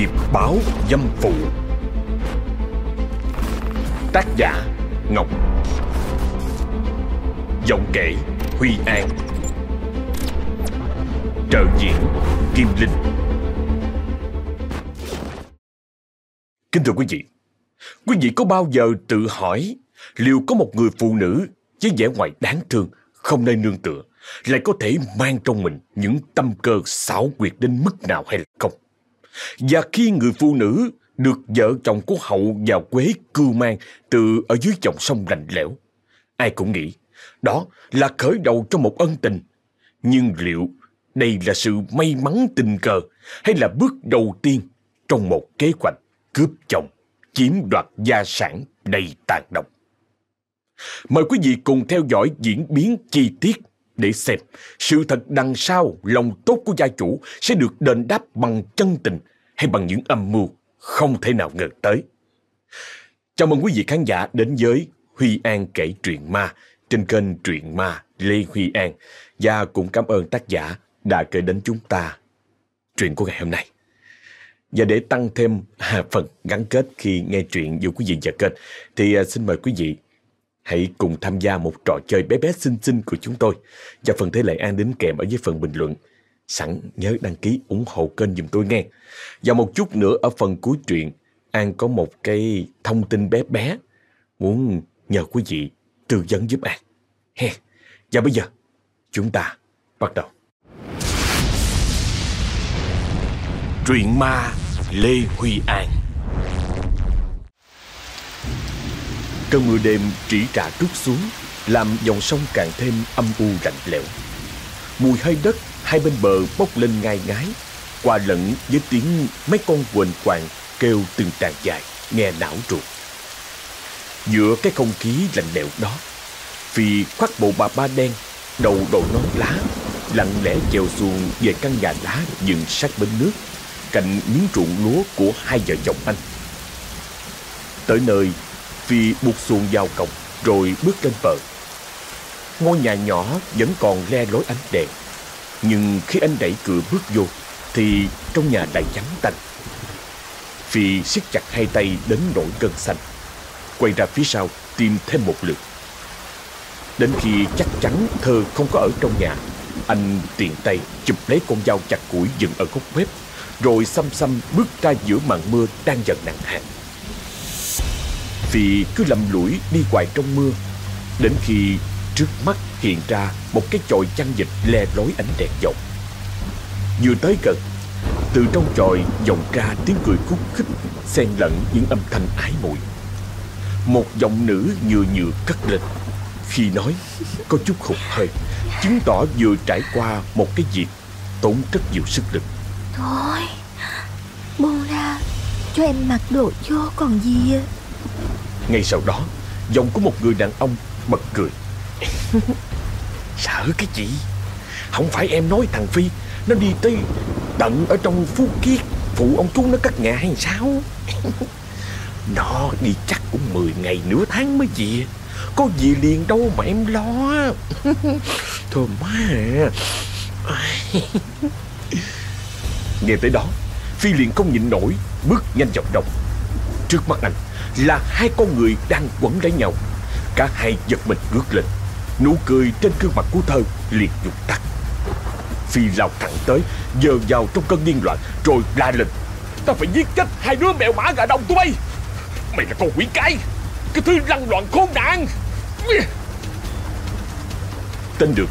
Nghiệp báo dâm phụ. Tác giả Ngọc. Giọng kể Huy An. Trợ diễn Kim Linh. Kính thưa quý vị Quý vị có bao giờ tự hỏi Liệu có một người phụ nữ với vẻ ngoài đáng thương, Không nơi nương tựa, Lại có thể mang trong mình những tâm cơ xảo quyệt đến mức nào hay là không? Và khi người phụ nữ được vợ chồng của Hậu và Quế cưu mang từ ở dưới dòng sông lạnh lẽo. Ai cũng nghĩ đó là khởi đầu cho một ân tình. Nhưng liệu đây là sự may mắn tình cờ hay là bước đầu tiên trong một kế hoạch cướp chồng, chiếm đoạt gia sản đầy tàn độc? Mời quý vị cùng theo dõi diễn biến chi tiết để xem sự thật đằng sau lòng tốt của gia chủ sẽ được đền đáp bằng chân tình hay bằng những âm mưu không thể nào ngờ tới. Chào mừng quý vị khán giả đến với Huy An kể truyện ma trên kênh truyện ma Lê Huy An và cũng cảm ơn tác giả đã kể đến chúng ta truyện của ngày hôm nay. Và để tăng thêm phần gắn kết khi nghe truyện giữa quý vị và kênh, thì à, xin mời quý vị hãy cùng tham gia một trò chơi bé bé xinh xinh của chúng tôi và phần thế lệ an đến kèm ở dưới phần bình luận Sẵn nhớ đăng ký ủng hộ kênh giùm tôi nghe. Và một chút nữa ở phần cuối truyện, An có một cái thông tin bé bé muốn nhờ quý vị tư vấn giúp An. He. Và bây giờ, chúng ta bắt đầu. Truyện ma Lê Huy An Cơn mưa đêm trĩ trà trút xuống Làm dòng sông càng thêm âm u lạnh lẽo Mùi hơi đất hai bên bờ bốc lên ngai ngái, qua lẫn với tiếng mấy con quền quàng kêu từng tràng dài, nghe não ruột. Giữa cái không khí lạnh lẽo đó, Phi khoác bộ bà ba đen, đầu đội nón lá, lặng lẽ chèo xuồng về căn nhà lá dựng sát bên nước, cạnh miếng ruộng lúa của hai vợ chồng anh. Tới nơi, Phi buộc xuồng vào cổng, rồi bước lên bờ. Ngôi nhà nhỏ vẫn còn le lối ánh đèn. Nhưng khi anh đẩy cửa bước vô, Thì trong nhà lại vắng tanh. Phi siết chặt hai tay đến nỗi cơn xanh. Quay ra phía sau, tìm thêm một lượt. Đến khi chắc chắn Thơ không có ở trong nhà, Anh tiện tay chụp lấy con dao chặt củi dựng ở góc bếp, Rồi xăm xăm bước ra giữa màn mưa đang dần nặng hạt. Phi cứ lầm lũi đi hoài trong mưa, Đến khi Trước mắt hiện ra một cái chòi chăn dịch le lối ánh đèn dầu. Vừa tới gần, Từ trong chòi vọng ra tiếng cười khúc khích, Xen lẫn những âm thanh ái muội. Một giọng nữ nhựa nhựa cất lên Khi nói, có chút hụt hơi, Chứng tỏ vừa trải qua một cái việc Tốn rất nhiều sức lực. Thôi, Buông ra, Cho em mặc đồ vô còn gì ngay sau đó Giọng của một người đàn ông bật cười. Sợ cái gì? Không phải em nói thằng Phi Nó đi tới tận ở trong Phú Kiết Phụ ông chú nó cất nhà hay sao? Nó đi chắc cũng 10 ngày nửa tháng mới về. Có gì liền đâu mà em lo. Thôi má Nghe tới đó Phi liền không nhịn nổi Bước nhanh vòng đồng Trước mắt anh là hai con người đang quấn lấy nhau. Cả hai giật mình ngước lên. Nụ cười trên gương mặt của thơ liền nhục tắt. Phi lao thẳng tới Giờ vào trong cơn điên loạn, Rồi la lên. Ta phải giết chết hai đứa mèo mã gà đông tụi bay. Mày là con quỷ cái. Cái thứ lăng loạn khốn nạn. Tên được.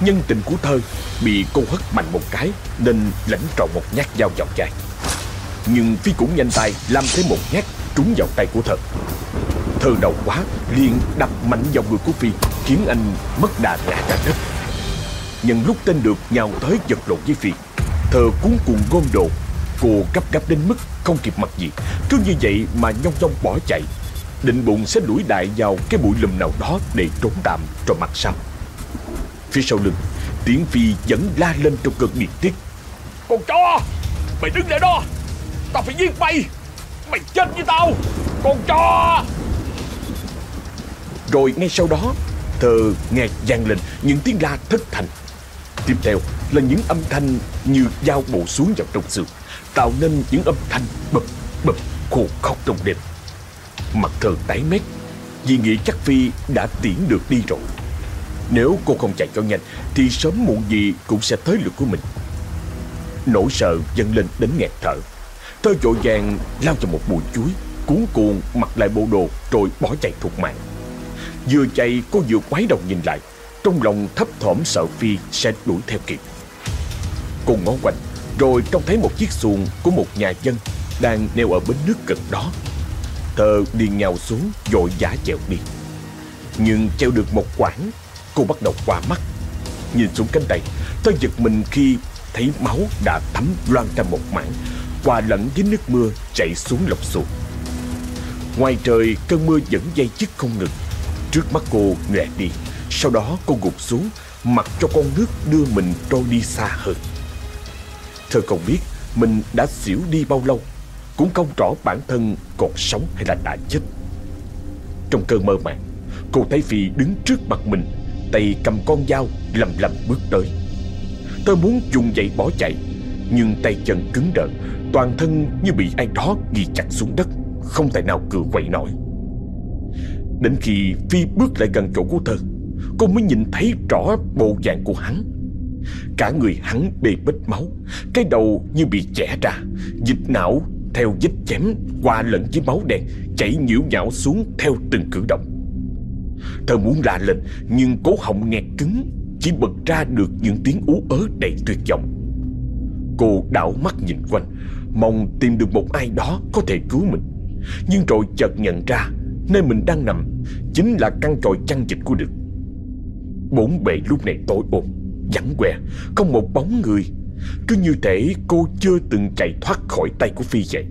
Nhân tình của thơ Bị cô hất mạnh một cái, Nên lãnh tròn một nhát dao vào chai Nhưng Phi cũng nhanh tay Làm thêm một nhát trúng vào tay của thơ Thơ đầu quá, liền đập mạnh vào người của Phi, Khiến anh mất đà ngã ra đất. Nhân lúc tên được nhào tới giật lộn với Phi, Thơ cuốn cuồng gom đồ. Cô gấp gấp đến mức không kịp mặc gì. Cứ như vậy mà nhong nhong bỏ chạy. Định bụng sẽ đuổi đại vào cái bụi lùm nào đó Để trốn tạm rồi mặt sau. Phía sau lưng, Tiếng Phi vẫn la lên trong cơn điên tiết Con chó! Mày đứng lại đó! Tao phải giết mày! Mày chết với tao. Con cho. Rồi ngay sau đó, Thờ nghe vang lên những tiếng la thất thành Tiếp theo là những âm thanh như dao bổ xuống vào trong xương, Tạo nên những âm thanh bập bập khô khóc trong đêm. Mặt thờ tái mét, Vì nghĩ chắc Phi đã tiễn được đi rồi. Nếu cô không chạy cho nhanh, Thì sớm muộn gì cũng sẽ tới lượt của mình. Nỗi sợ dâng lên đến nghẹt thở. Tôi vội vàng lao vào một bụi chuối, Cuốn cuồng, mặc lại bộ đồ, Rồi bỏ chạy thục mạng. Vừa chạy, cô vừa quái đầu nhìn lại. Trong lòng thấp thỏm sợ Phi sẽ đuổi theo kịp. Cô ngó quanh, Rồi trông thấy một chiếc xuồng của một nhà dân Đang neo ở bến nước gần đó. Thơ điền nhào xuống, Vội giả chèo đi. Nhưng treo được một quãng, Cô bắt đầu qua mắt. Nhìn xuống cánh tay Tôi giật mình khi thấy máu đã thấm loang ra một mảng Hòa lẫn với nước mưa chảy xuống lọc xuồng Ngoài trời, cơn mưa vẫn dây dứt không ngừng. Trước mắt cô nhòe đi. Sau đó cô gục xuống, Mặc cho con nước đưa mình trôi đi xa hơn. Thơ không biết mình đã xỉu đi bao lâu, Cũng không rõ bản thân còn sống hay là đã chết. Trong cơn mơ màng, Cô thấy Phi đứng trước mặt mình, Tay cầm con dao lầm lầm bước tới. Tớ muốn dùng dậy bỏ chạy, Nhưng tay chân cứng đờ Toàn thân như bị ai đó ghi chặt xuống đất, Không thể nào cựa quậy nổi. Đến khi Phi bước lại gần chỗ của thơ Cô mới nhìn thấy rõ bộ dạng của hắn. Cả người hắn bê bết máu, Cái đầu như bị chẻ ra, Dịch não theo vết chém Qua lẫn với máu đen Chảy nhiễu nhão xuống theo từng cử động. Thơ muốn la lên, Nhưng cố họng nghẹt cứng, Chỉ bật ra được những tiếng ú ớ đầy tuyệt vọng. Cô đảo mắt nhìn quanh Mong tìm được một ai đó có thể cứu mình. Nhưng rồi chợt nhận ra, Nơi mình đang nằm Chính là căn tròi chăn dịch của đực Bốn bề lúc này tối ôm, Vắng què Không một bóng người. Cứ như thể cô chưa từng chạy thoát khỏi tay của Phi vậy.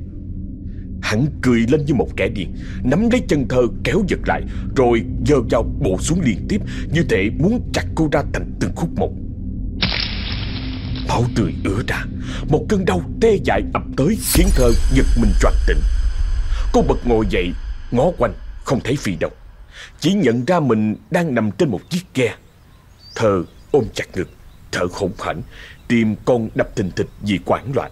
Hắn cười lên như một kẻ điên, Nắm lấy chân thơ kéo giật lại, Rồi giơ dao bổ xuống liên tiếp, Như thể muốn chặt cô ra thành từng khúc một. Máu tươi ứa ra. Một cơn đau tê dại ập tới, Khiến thơ giật mình choàng tỉnh. Cô bật ngồi dậy, Ngó quanh, không thấy Phi đâu. Chỉ nhận ra mình đang nằm trên một chiếc ghe. Thơ ôm chặt ngực, Thở khủng hển, Tim con đập thình thịch vì quảng loạn.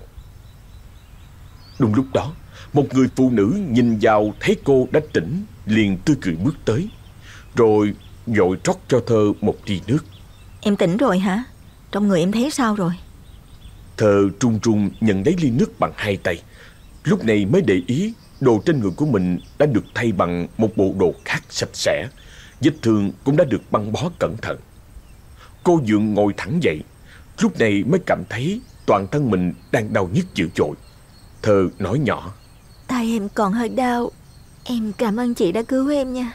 Đúng lúc đó, Một người phụ nữ nhìn vào thấy cô đã tỉnh, Liền tươi cười bước tới, Rồi dội rót cho Thơ một ly nước. Em tỉnh rồi hả? Trong người em thấy sao rồi? Thơ trung trung nhận lấy ly nước bằng hai tay. Lúc này mới để ý Đồ trên người của mình đã được thay bằng một bộ đồ khác sạch sẽ. Vết thương cũng đã được băng bó cẩn thận. Cô dượng ngồi thẳng dậy. Lúc này mới cảm thấy toàn thân mình đang đau nhức dữ dội. Thơ nói nhỏ. Tay em còn hơi đau. Em cảm ơn chị đã cứu em nha.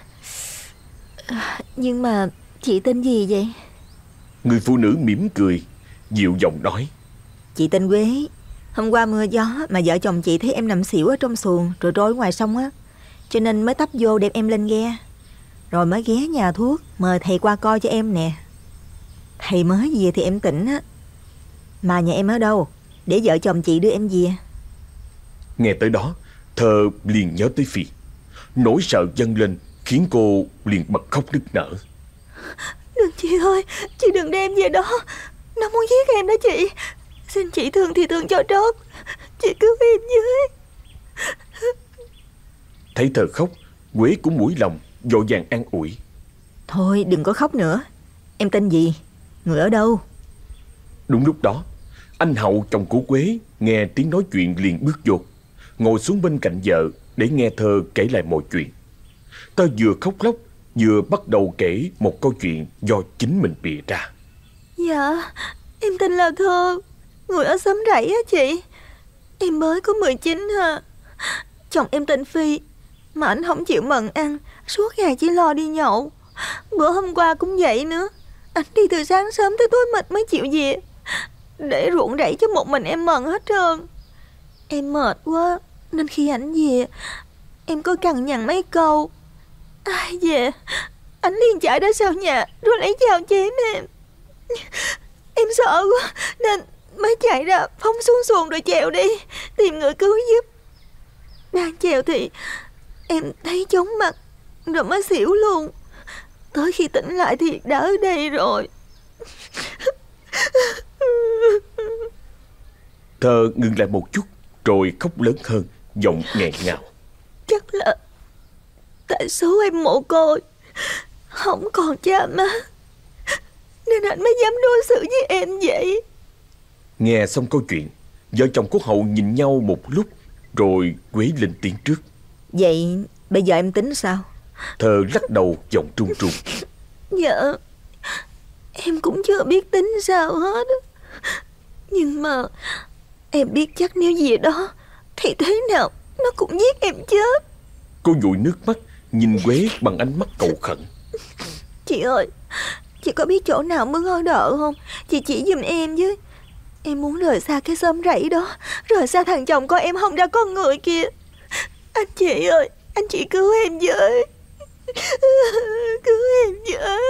Nhưng mà chị tên gì vậy? Người phụ nữ mỉm cười Dịu giọng nói Chị tên Quế Hôm qua mưa gió mà vợ chồng chị thấy em nằm xỉu ở trong xuồng rồi trôi ngoài sông á. Cho nên mới tấp vô đem em lên ghe. Rồi mới ghé nhà thuốc mời thầy qua coi cho em nè. Thầy mới về thì em tỉnh á. Mà nhà em ở đâu? Để vợ chồng chị đưa em về. Nghe tới đó, thơ liền nhớ tới Phi. Nỗi sợ dâng lên khiến cô liền bật khóc nức nở. Đừng chị ơi, chị đừng đem về đó. Nó muốn giết em đó chị. Xin chị thương thì thương cho trót Chị cứu em với Thấy thờ khóc Quế cũng mũi lòng Vội vàng an ủi. Thôi đừng có khóc nữa. Em tên gì? Người ở đâu? Đúng lúc đó Anh Hậu chồng của Quế Nghe tiếng nói chuyện liền bước vô. Ngồi xuống bên cạnh vợ Để nghe thơ kể lại mọi chuyện. Tơ vừa khóc lóc Vừa bắt đầu kể một câu chuyện Do chính mình bịa ra. Dạ Em tên là Thơ Người ở xóm rẫy á chị. Em mới có 19 ha. Chồng em tên Phi, Mà anh không chịu mận ăn, Suốt ngày chỉ lo đi nhậu. Bữa hôm qua cũng vậy nữa. Anh đi từ sáng sớm tới tối mệt mới chịu về. Để ruộng rẫy cho một mình em mận hết trơn. Em mệt quá, Nên khi ảnh về, Em có cằn nhằn mấy câu. Ai về? Anh liền chạy ra sau nhà Rồi lấy dao chém em. Em sợ quá, Nên Mới chạy ra phóng xuống xuồng rồi chèo đi Tìm người cứu giúp. Đang chèo thì Em thấy chóng mặt Rồi mới xỉu luôn. Tới khi tỉnh lại thì đã ở đây rồi. Thơ ngừng lại một chút Rồi khóc lớn hơn Giọng nghẹn ngào. Chắc là Tại số em mồ côi Không còn cha má Nên anh mới dám đối xử với em vậy Nghe xong câu chuyện Vợ chồng của Hậu nhìn nhau một lúc Rồi Quế lên tiếng trước. Vậy bây giờ em tính sao? Thơ lắc đầu giọng trung trung Dạ Em cũng chưa biết tính sao hết. Nhưng mà Em biết chắc nếu gì đó Thì thế nào Nó cũng giết em chết. Cô dụi nước mắt Nhìn Quế bằng ánh mắt cầu khẩn. Chị ơi Chị có biết chỗ nào mướn ở đỡ không? Chị chỉ giùm em với Em muốn rời xa cái xóm rẫy đó. Rời xa thằng chồng con em không ra con người kia Anh chị ơi Anh chị cứu em với. Cứu em với.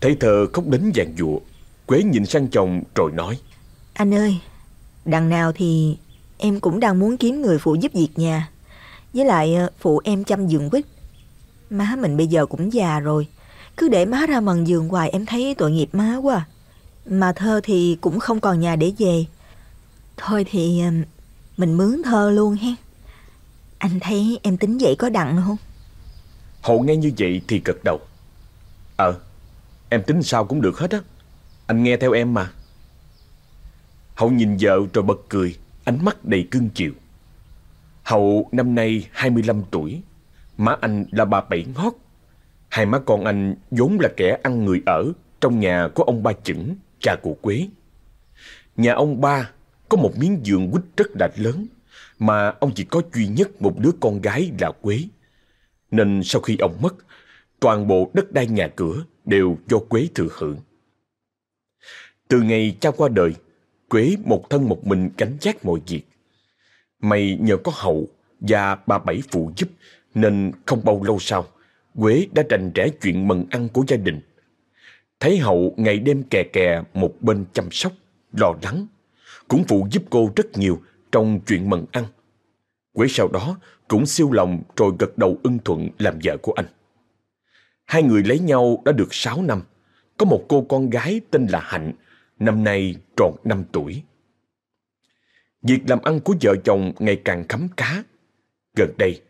Thấy thơ khóc đến vàng dụa Quế nhìn sang chồng rồi nói. Anh ơi Đằng nào thì em cũng đang muốn kiếm người phụ giúp việc nhà. Với lại ờ, phụ em chăm giường quýt. Má mình bây giờ cũng già rồi. Cứ để má ra mần giường hoài em thấy tội nghiệp má quá mà thơ thì cũng không còn nhà để về. Thôi thì ờ, mình mướn thơ luôn ha Anh thấy em tính vậy có đặng không? Hậu nghe như vậy thì gật đầu. Ờ Em tính sao cũng được hết á. Anh nghe theo em mà. Hậu nhìn vợ rồi bật cười, Ánh mắt đầy cưng chiều. Hậu năm nay 25 tuổi, Má anh là bà Bảy Ngót. Hai má con anh vốn là kẻ ăn người ở Trong nhà của ông ba chững. Cha của Quế Nhà ông ba có một miếng giường quýt rất là lớn Mà ông chỉ có duy nhất một đứa con gái là Quế Nên sau khi ông mất Toàn bộ đất đai nhà cửa đều do Quế thừa hưởng Từ ngày cha qua đời Quế một thân một mình gánh vác mọi việc. May nhờ có hậu và bà Bảy phụ giúp nên không bao lâu sau, Quế đã rành rẽ chuyện mần ăn của gia đình. Thấy hậu ngày đêm kè kè một bên chăm sóc, lo lắng, cũng phụ giúp cô rất nhiều trong chuyện mần ăn. Quế sau đó cũng siêu lòng rồi gật đầu ưng thuận làm vợ của anh. Hai người lấy nhau đã được 6 năm. Có một cô con gái tên là Hạnh năm nay tròn 5 tuổi. Việc làm ăn của vợ chồng ngày càng khấm khá. Gần đây,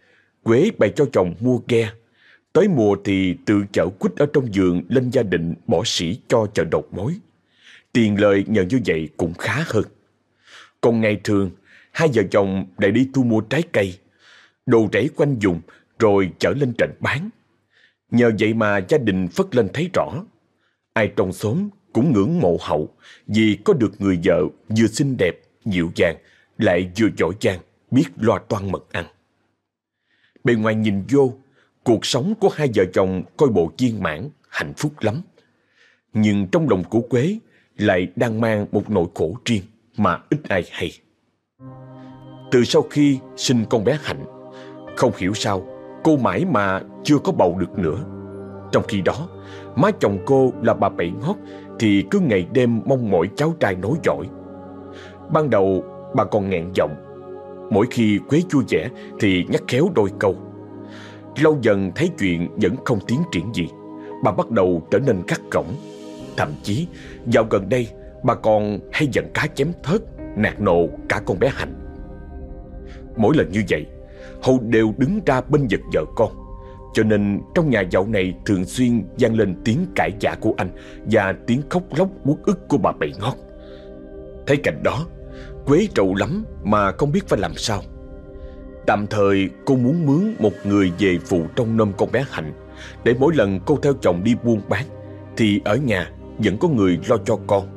Quế bày cho chồng mua ghe. Tới mùa thì tự chở quýt ở trong giường lên gia đình bỏ sỉ cho chợ đầu mối. Tiền lời nhờ như vậy cũng khá hơn. Còn ngày thường, hai vợ chồng lại đi thu mua trái cây, đồ rẫy quanh dùng rồi chở lên trận bán. Nhờ vậy mà gia đình phất lên thấy rõ. Ai trong xóm cũng ngưỡng mộ hậu vì có được người vợ vừa xinh đẹp, dịu dàng, lại vừa giỏi giang, biết lo toan mật ăn. Bề ngoài nhìn vô, cuộc sống của hai vợ chồng coi bộ viên mãn, hạnh phúc lắm. Nhưng trong lòng của Quế lại đang mang một nỗi khổ riêng mà ít ai hay. Từ sau khi sinh con bé Hạnh, không hiểu sao cô mãi mà chưa có bầu được nữa. Trong khi đó, má chồng cô là bà Bảy Ngót thì cứ ngày đêm mong mỏi cháu trai nối giỏi. Ban đầu bà còn nghẹn giọng, mỗi khi Quế vui vẻ thì nhắc khéo đôi câu. Lâu dần thấy chuyện vẫn không tiến triển gì, bà bắt đầu trở nên cắt cổng. Thậm chí, dạo gần đây, bà còn hay giận cá chém thớt, nạt nộ cả con bé Hạnh. Mỗi lần như vậy, Hậu đều đứng ra bên giật vợ con cho nên trong nhà dạo này thường xuyên vang lên tiếng cãi giả của anh và tiếng khóc lóc uất ức của bà bậy Ngót. Thấy cảnh đó, Quế trầu lắm mà không biết phải làm sao. Tạm thời cô muốn mướn một người về phụ trong nôm con bé Hạnh để mỗi lần cô theo chồng đi buôn bán thì ở nhà vẫn có người lo cho con.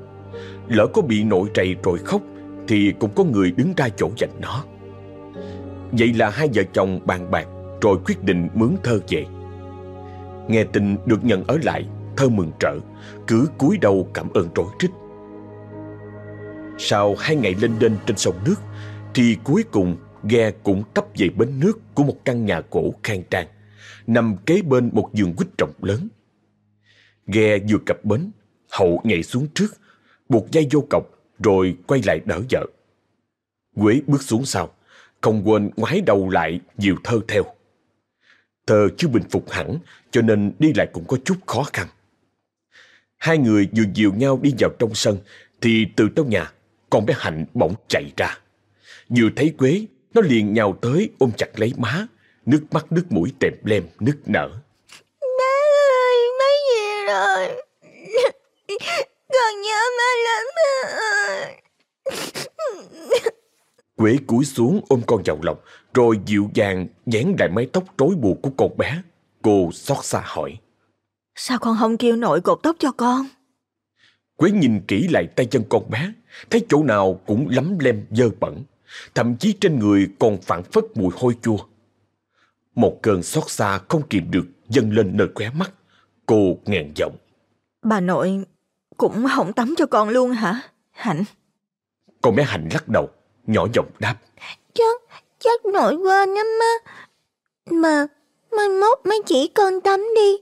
Lỡ có bị nội trầy rồi khóc thì cũng có người đứng ra chỗ dành nó. Vậy là hai vợ chồng bàn bạc rồi quyết định mướn thơ về. Nghe tin được nhận ở lại, thơ mừng trở, cứ cúi đầu cảm ơn rối rít. Sau hai ngày lên đên trên sông nước, thì cuối cùng ghe cũng tấp về bến nước của một căn nhà cổ khang trang, nằm kế bên một vườn quýt rộng lớn. Ghe vừa cập bến, Hậu nhảy xuống trước, buộc dây vô cọc, rồi quay lại đỡ vợ. Quế bước xuống sau, không quên ngoái đầu lại dìu thơ theo. Thơ chưa bình phục hẳn, cho nên đi lại cũng có chút khó khăn. Hai người vừa dìu nhau đi vào trong sân, thì từ trong nhà, con bé Hạnh bỗng chạy ra. Vừa thấy Quế, nó liền nhào tới ôm chặt lấy má, nước mắt nước mũi tèm lem nức nở. Má ơi, má về rồi. Con nhớ má lắm ơi. Quế cúi xuống ôm con vào lòng, rồi dịu dàng dán lại mái tóc rối bù của con bé. Cô xót xa hỏi. Sao con không kêu nội cột tóc cho con? Quế nhìn kỹ lại tay chân con bé, thấy chỗ nào cũng lấm lem dơ bẩn, thậm chí trên người còn phản phất mùi hôi chua. Một cơn xót xa không kìm được dâng lên nơi khóe mắt. Cô ngàn giọng. Bà nội cũng không tắm cho con luôn hả? Hạnh. Con bé Hạnh lắc đầu, nhỏ giọng đáp. Chắc, chắc nội quên lắm má. Mà, mai mốt má chỉ con tắm đi.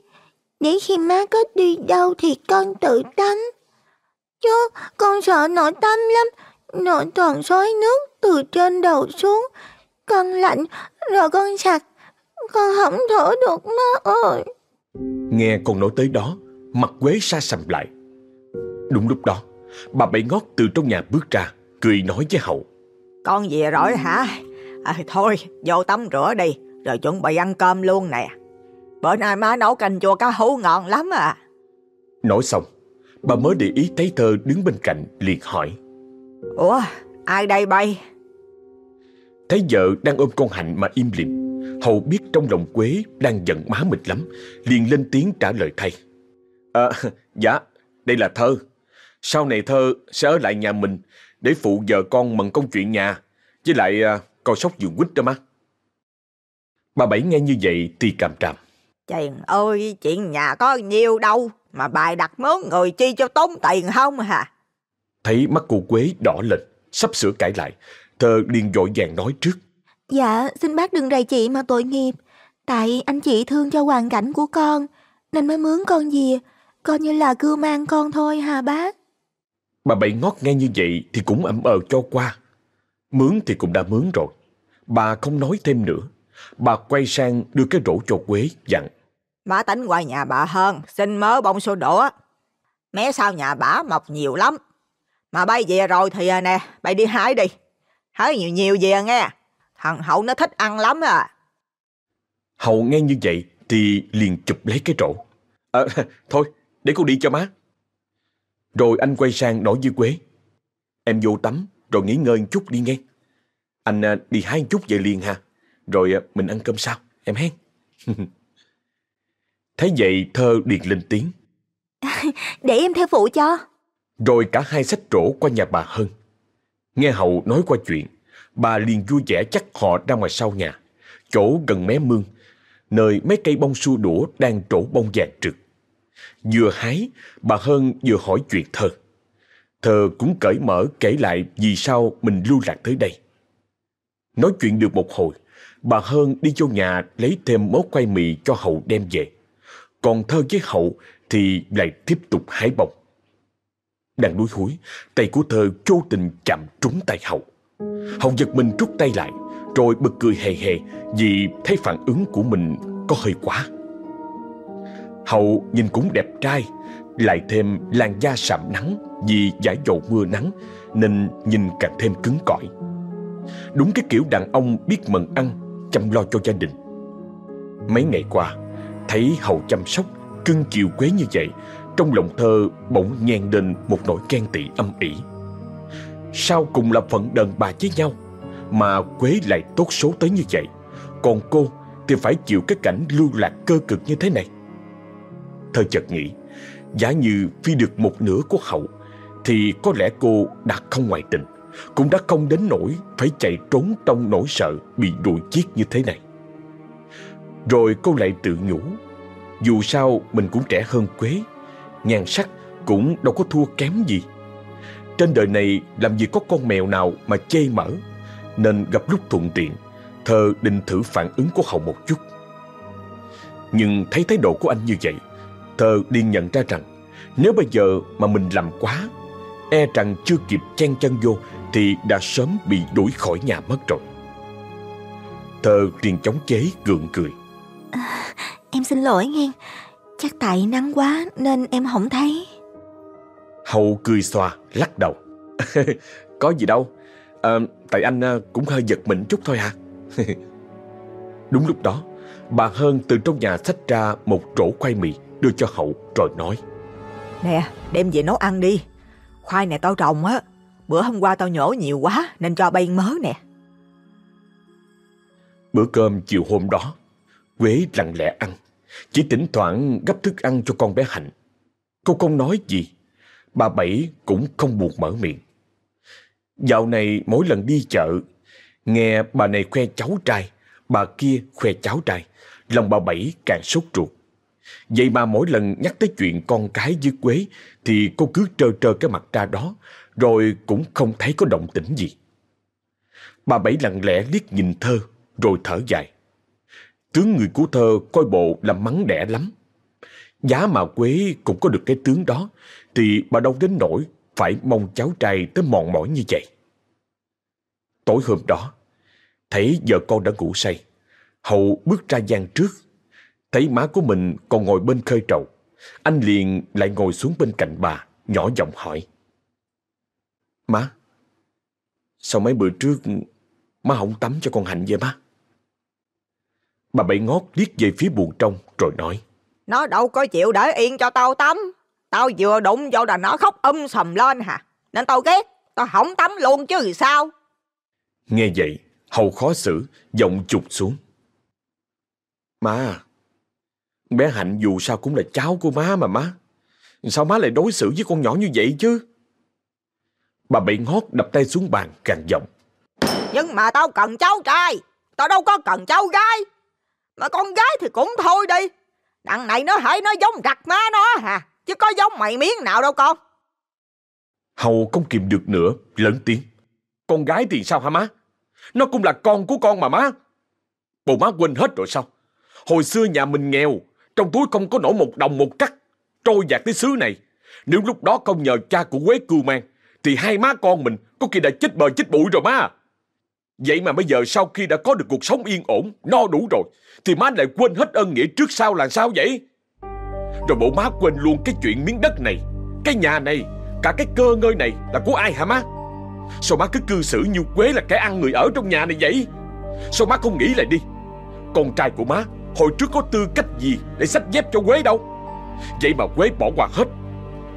Để khi má có đi đâu thì con tự tắm. Chứ con sợ nội tắm lắm. Nội toàn xối nước từ trên đầu xuống. Con lạnh rồi con sặc. Con không thở được má ơi. Nghe con nói tới đó, mặt Quế xa sầm lại. Đúng lúc đó, bà Bảy Ngót từ trong nhà bước ra, cười nói với Hậu. Con về rồi hả? À, thôi, vô tắm rửa đi, rồi chuẩn bị ăn cơm luôn nè. Bữa nay má nấu canh chua cá hú ngon lắm à. Nói xong, bà mới để ý thấy Thơ đứng bên cạnh liền hỏi. Ủa, ai đây bay? Thấy vợ đang ôm con Hạnh mà im lìm, Hậu biết trong lòng Quế đang giận má mình lắm, liền lên tiếng trả lời thay. À, dạ, đây là Thơ. Sau này Thơ sẽ ở lại nhà mình để phụ vợ con mần công chuyện nhà, với lại à, coi sóc vườn quýt đó má. Bà Bảy nghe như vậy thì cảm tràm. Trời ơi, chuyện nhà có nhiều đâu, mà bài đặt mướn người chi cho tốn tiền không hả? Thấy mắt cô Quế đỏ lên, sắp sửa cãi lại, Thơ liền vội vàng nói trước. Dạ, xin bác đừng rầy chị mà tội nghiệp. Tại anh chị thương cho hoàn cảnh của con, nên mới mướn con về, coi như là cưu mang con thôi hà bác. Bà Bảy ngót nghe như vậy thì cũng ậm ờ cho qua. Mướn thì cũng đã mướn rồi. Bà không nói thêm nữa. Bà quay sang đưa cái rổ cho Quế dặn. Má tính qua nhà bà hơn, xin mớ bông sô đũa. Mé sau nhà bà mọc nhiều lắm. Mà bay về rồi thì à, nè, bay đi hái đi. Hái nhiều nhiều về nghe. Thằng Hậu nó thích ăn lắm à. Hậu nghe như vậy thì liền chụp lấy cái rổ. À, thôi, để cô đi cho má. Rồi anh quay sang nói với Quế. Em vô tắm rồi nghỉ ngơi chút đi nghe. Anh à, đi hái chút về liền ha. Rồi à, mình ăn cơm sau, em hen. Thấy vậy Thơ liền lên tiếng. Để em theo phụ cho. Rồi cả hai sách rổ qua nhà bà Hân. Nghe Hậu nói qua chuyện, bà liền vui vẻ chắc họ ra ngoài sau nhà, chỗ gần mé mương, nơi mấy cây bông su đũa đang trổ bông vàng trực. Vừa hái, bà Hân vừa hỏi chuyện Thơ. Thơ cũng cởi mở kể lại vì sao mình lưu lạc tới đây. Nói chuyện được một hồi, bà Hân đi vô nhà lấy thêm mớ quay mì cho Hậu đem về. Còn Thơ với Hậu thì lại tiếp tục hái bông. Đang đuối húi, tay của Thơ vô tình chạm trúng tay Hậu. Hậu giật mình rút tay lại, rồi bật cười hề hề vì thấy phản ứng của mình có hơi quá. Hậu nhìn cũng đẹp trai, lại thêm làn da sạm nắng vì giải dầu mưa nắng nên nhìn càng thêm cứng cỏi. Đúng cái kiểu đàn ông biết mần ăn, chăm lo cho gia đình. Mấy ngày qua, thấy Hậu chăm sóc, cưng chiều Quế như vậy, trong lòng thơ bỗng nhen lên một nỗi ghen tị âm ỉ. Sao cùng là phận đàn bà với nhau, mà Quế lại tốt số tới như vậy, còn cô thì phải chịu cái cảnh lưu lạc cơ cực như thế này. Thơ chợt nghĩ, giả như phi được một nửa của Hậu, thì có lẽ cô đã không ngoại tình, cũng đã không đến nỗi phải chạy trốn trong nỗi sợ bị đuổi giết như thế này. Rồi cô lại tự nhủ, dù sao mình cũng trẻ hơn Quế, nhan sắc cũng đâu có thua kém gì. Trên đời này làm gì có con mèo nào mà chê mở, nên gặp lúc thuận tiện, thơ định thử phản ứng của Hậu một chút. Nhưng thấy thái độ của anh như vậy, thơ điên nhận ra rằng nếu bây giờ mà mình làm quá, e rằng chưa kịp chen chân vô thì đã sớm bị đuổi khỏi nhà mất rồi. Thơ liền chống chế gượng cười. À, em xin lỗi nghe, chắc tại nắng quá nên em không thấy. Hậu cười xòa, lắc đầu. Có gì đâu, à, Tại anh à, cũng hơi giật mình chút thôi hả? Đúng lúc đó Bà Hơn từ trong nhà xách ra một rổ khoai mì Đưa cho Hậu rồi nói. Nè đem về nấu ăn đi. Khoai này tao trồng á Bữa hôm qua tao nhổ nhiều quá Nên cho bay mớ nè. Bữa cơm chiều hôm đó Quế lặng lẽ ăn chỉ thỉnh thoảng gấp thức ăn cho con bé Hạnh. Cô không nói gì. Bà Bảy cũng không buồn mở miệng. Dạo này mỗi lần đi chợ, Nghe bà này khoe cháu trai, Bà kia khoe cháu trai, Lòng bà Bảy càng sốt ruột. Vậy mà mỗi lần nhắc tới chuyện con cái với Quế Thì cô cứ trơ trơ cái mặt ra đó, Rồi cũng không thấy có động tĩnh gì. Bà Bảy lặng lẽ liếc nhìn Thơ, Rồi thở dài. Tướng người Cú Thơ coi bộ là mắng đẻ lắm. Giá mà Quế cũng có được cái tướng đó, Thì bà đâu đến nỗi Phải mong cháu trai tới mòn mỏi như vậy. Tối hôm đó, Thấy vợ con đã ngủ say Hậu bước ra gian trước. Thấy má của mình còn ngồi bên khơi trầu, Anh liền lại ngồi xuống bên cạnh bà, Nhỏ giọng hỏi. Má, Sao mấy bữa trước Má không tắm cho con Hạnh vậy má? Bà bảy ngót liếc về phía buồn trong Rồi nói. Nó đâu có chịu để yên cho tao tắm. Tao vừa đụng vô là nó khóc um sầm lên hả Nên tao ghét. Tao không tắm luôn chứ sao? Nghe vậy Hầu khó xử Giọng chụp xuống. Má Bé Hạnh dù sao cũng là cháu của má mà má. Sao má lại đối xử với con nhỏ như vậy chứ? Bà bảy ngót đập tay xuống bàn càng giọng. Nhưng mà tao cần cháu trai. Tao đâu có cần cháu gái mà con gái thì cũng thôi đi. Đằng này nó hãy nó giống gặt má nó hả Chứ có giống mày miếng nào đâu con. Hầu không kìm được nữa, Lớn tiếng. Con gái thì sao hả má? Nó cũng là con của con mà má. Bộ má quên hết rồi sao? Hồi xưa nhà mình nghèo, Trong túi không có nổi một đồng một cắt. Trôi dạt tới xứ này. Nếu lúc đó không nhờ cha của Quế cưu mang, Thì hai má con mình có khi đã chết bờ chết bụi rồi má. Vậy mà bây giờ sau khi đã có được cuộc sống yên ổn, No đủ rồi, Thì má lại quên hết ơn nghĩa trước sau là sao vậy? Rồi bộ má quên luôn cái chuyện miếng đất này, Cái nhà này, Cả cái cơ ngơi này là của ai hả má? Sao má cứ cư xử như Quế là kẻ ăn người ở trong nhà này vậy? Sao má không nghĩ lại đi, Con trai của má Hồi trước có tư cách gì để sách dép cho Quế đâu? Vậy mà Quế bỏ qua hết,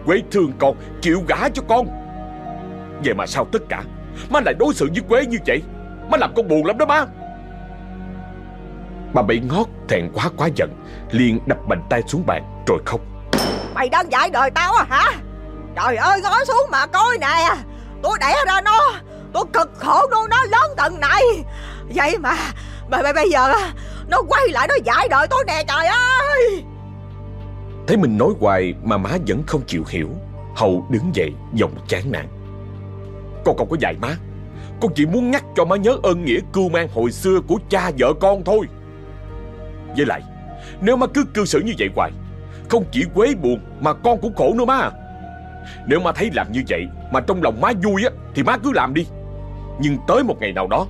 Quế thương con, Chịu gả cho con. Vậy mà sao tất cả, Má lại đối xử với Quế như vậy? Má làm con buồn lắm đó má. Bà bị ngót thẹn quá quá giận. Liền đập mạnh tay xuống bàn rồi khóc. Mày đang dạy đời tao à hả? Trời ơi ngó xuống mà coi nè. Tôi đẻ ra nó Tôi cực khổ nuôi nó lớn tận này. Vậy mà Bây, bây giờ Nó quay lại nó dạy đời tôi nè trời ơi. Thấy mình nói hoài mà má vẫn không chịu hiểu Hậu đứng dậy giọng chán nản. Con không có dạy má con chỉ muốn nhắc cho má nhớ ơn nghĩa cưu mang hồi xưa của cha vợ con thôi. Với lại, Nếu má cứ cư xử như vậy hoài, Không chỉ quế buồn mà con cũng khổ nữa má à. Nếu má thấy làm như vậy Mà trong lòng má vui á, Thì má cứ làm đi. Nhưng tới một ngày nào đó,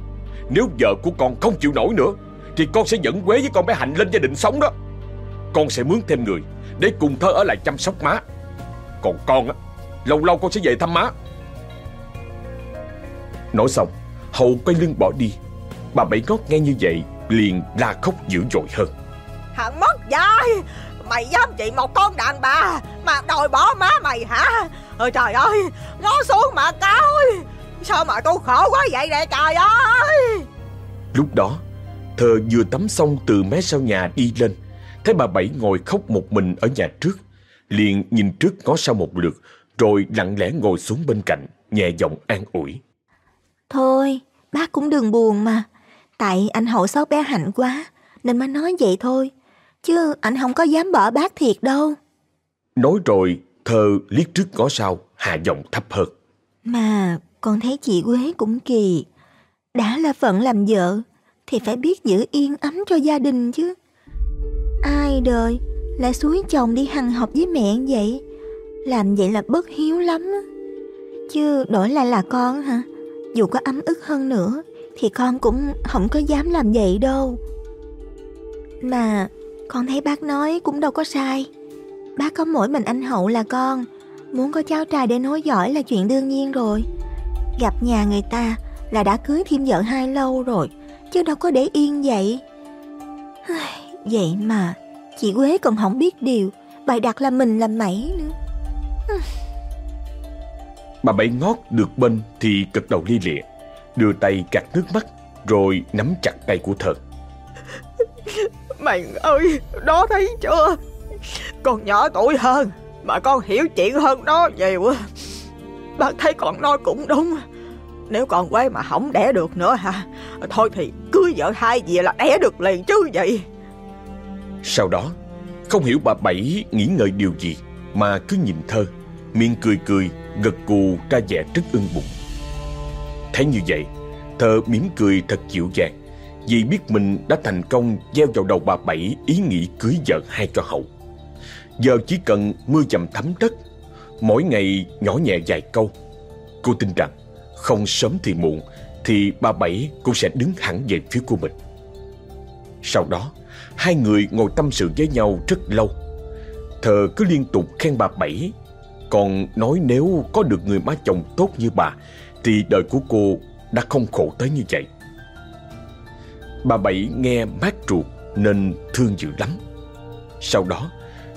Nếu vợ của con không chịu nổi nữa, Thì con sẽ dẫn quế với con bé Hạnh lên gia đình sống đó. Con sẽ mướn thêm người Để cùng thơ ở lại chăm sóc má. Còn con á, Lâu lâu con sẽ về thăm má. Nói xong Hậu quay lưng bỏ đi. Bà Bảy Ngót nghe như vậy Liền la khóc dữ dội hơn. Thằng mất dạy Mày dám chị một con đàn bà Mà đòi bỏ má mày hả? Ôi trời ơi Ngó xuống mà coi. Sao mà tôi khổ quá vậy nè trời ơi? Lúc đó Thơ vừa tắm xong từ mé sau nhà đi lên Thấy bà Bảy ngồi khóc một mình ở nhà trước Liền nhìn trước ngó sau một lượt Rồi lặng lẽ ngồi xuống bên cạnh Nhẹ giọng an ủi Thôi, bác cũng đừng buồn mà. Tại anh hậu xót bé Hạnh quá, nên mới nói vậy thôi. Chứ anh không có dám bỏ bác thiệt đâu. Nói rồi Thơ liếc trước ngó sau Hạ giọng thấp hơn Mà con thấy chị Quế cũng kỳ. Đã là phận làm vợ, thì phải biết giữ yên ấm cho gia đình chứ. Ai đời lại suối chồng đi hằng học với mẹ vậy? Làm vậy là bất hiếu lắm. Chứ đổi lại là con hả? Dù có ấm ức hơn nữa Thì con cũng không có dám làm vậy đâu Mà con thấy bác nói cũng đâu có sai Bác có mỗi mình anh Hậu là con Muốn có cháu trai để nối dõi là chuyện đương nhiên rồi Gặp nhà người ta là đã cưới thêm vợ hai lâu rồi, chứ đâu có để yên vậy. Vậy mà, chị Quế còn không biết điều, bài đặt là mình làm mẩy nữa. Bà Bảy ngót được bên thì cực đầu lia lịa, đưa tay gạt nước mắt rồi nắm chặt tay của thợ. Mày ơi, đó thấy chưa? Con nhỏ tuổi hơn, mà con hiểu chuyện hơn đó nhiều. Bác thấy con nói cũng đúng. Nếu con quay mà không đẻ được nữa hả? Thôi thì cưới vợ hai về là đẻ được liền chứ vậy. Sau đó, không hiểu bà Bảy nghĩ ngợi điều gì mà cứ nhìn thơ, miệng cười cười, gật cù ra vẻ rất ưng bụng. Thấy như vậy, thơ mỉm cười thật dịu dàng vì biết mình đã thành công gieo vào đầu bà Bảy ý nghĩ cưới vợ hai cho hậu. Giờ chỉ cần mưa dầm thấm đất, mỗi ngày nhỏ nhẹ vài câu. Cô tin rằng không sớm thì muộn thì bà Bảy cũng sẽ đứng hẳn về phía của mình. Sau đó, hai người ngồi tâm sự với nhau rất lâu. Thờ cứ liên tục khen bà Bảy, còn nói nếu có được người má chồng tốt như bà thì đời của cô đã không khổ tới như vậy. Bà Bảy nghe mát ruột nên thương dữ lắm. Sau đó,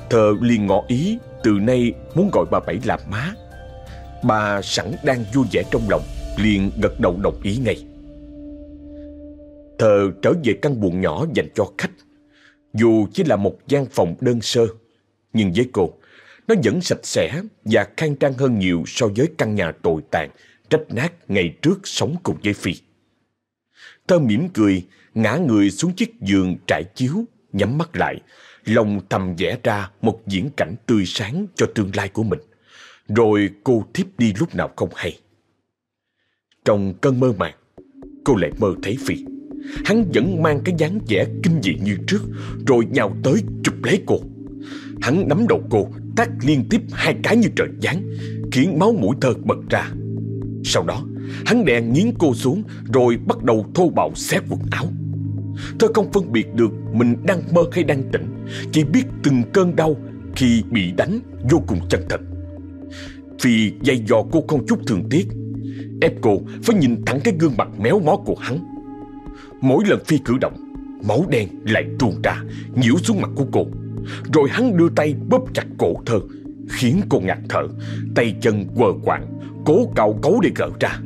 Thờ liền ngỏ ý từ nay muốn gọi bà Bảy làm má. Bà sẵn đang vui vẻ trong lòng, liền gật đầu đồng ý ngay. Thờ trở về căn buồng nhỏ dành cho khách. Dù chỉ là một gian phòng đơn sơ, nhưng với cô, nó vẫn sạch sẽ và khang trang hơn nhiều so với căn nhà tồi tàn, rách nát ngày trước sống cùng với Phi. Thơ mỉm cười, ngã người xuống chiếc giường trải chiếu, nhắm mắt lại, lòng thầm vẽ ra một diễn cảnh tươi sáng cho tương lai của mình. Rồi cô thiếp đi lúc nào không hay. Trong cơn mơ màng, cô lại mơ thấy Phi. Hắn vẫn mang cái dáng vẻ kinh dị như trước, rồi nhào tới chụp lấy cô. Hắn nắm đầu cô, tát liên tiếp hai cái như trời giáng, khiến máu mũi thơ bật ra. Sau đó, hắn đè nghiến cô xuống, rồi bắt đầu thô bạo xé quần áo. Thơ không phân biệt được mình đang mơ hay đang tỉnh Chỉ biết từng cơn đau khi bị đánh vô cùng chân thật Vì dây dò cô không chút thường tiếc Ép cô phải nhìn thẳng cái gương mặt méo mó của hắn Mỗi lần Phi cử động Máu đen lại tuôn ra Nhiễu xuống mặt của cô rồi hắn đưa tay bóp chặt cổ thơ, Khiến cô ngạt thở, Tay chân quờ quạng, Cố cào cấu để gỡ ra.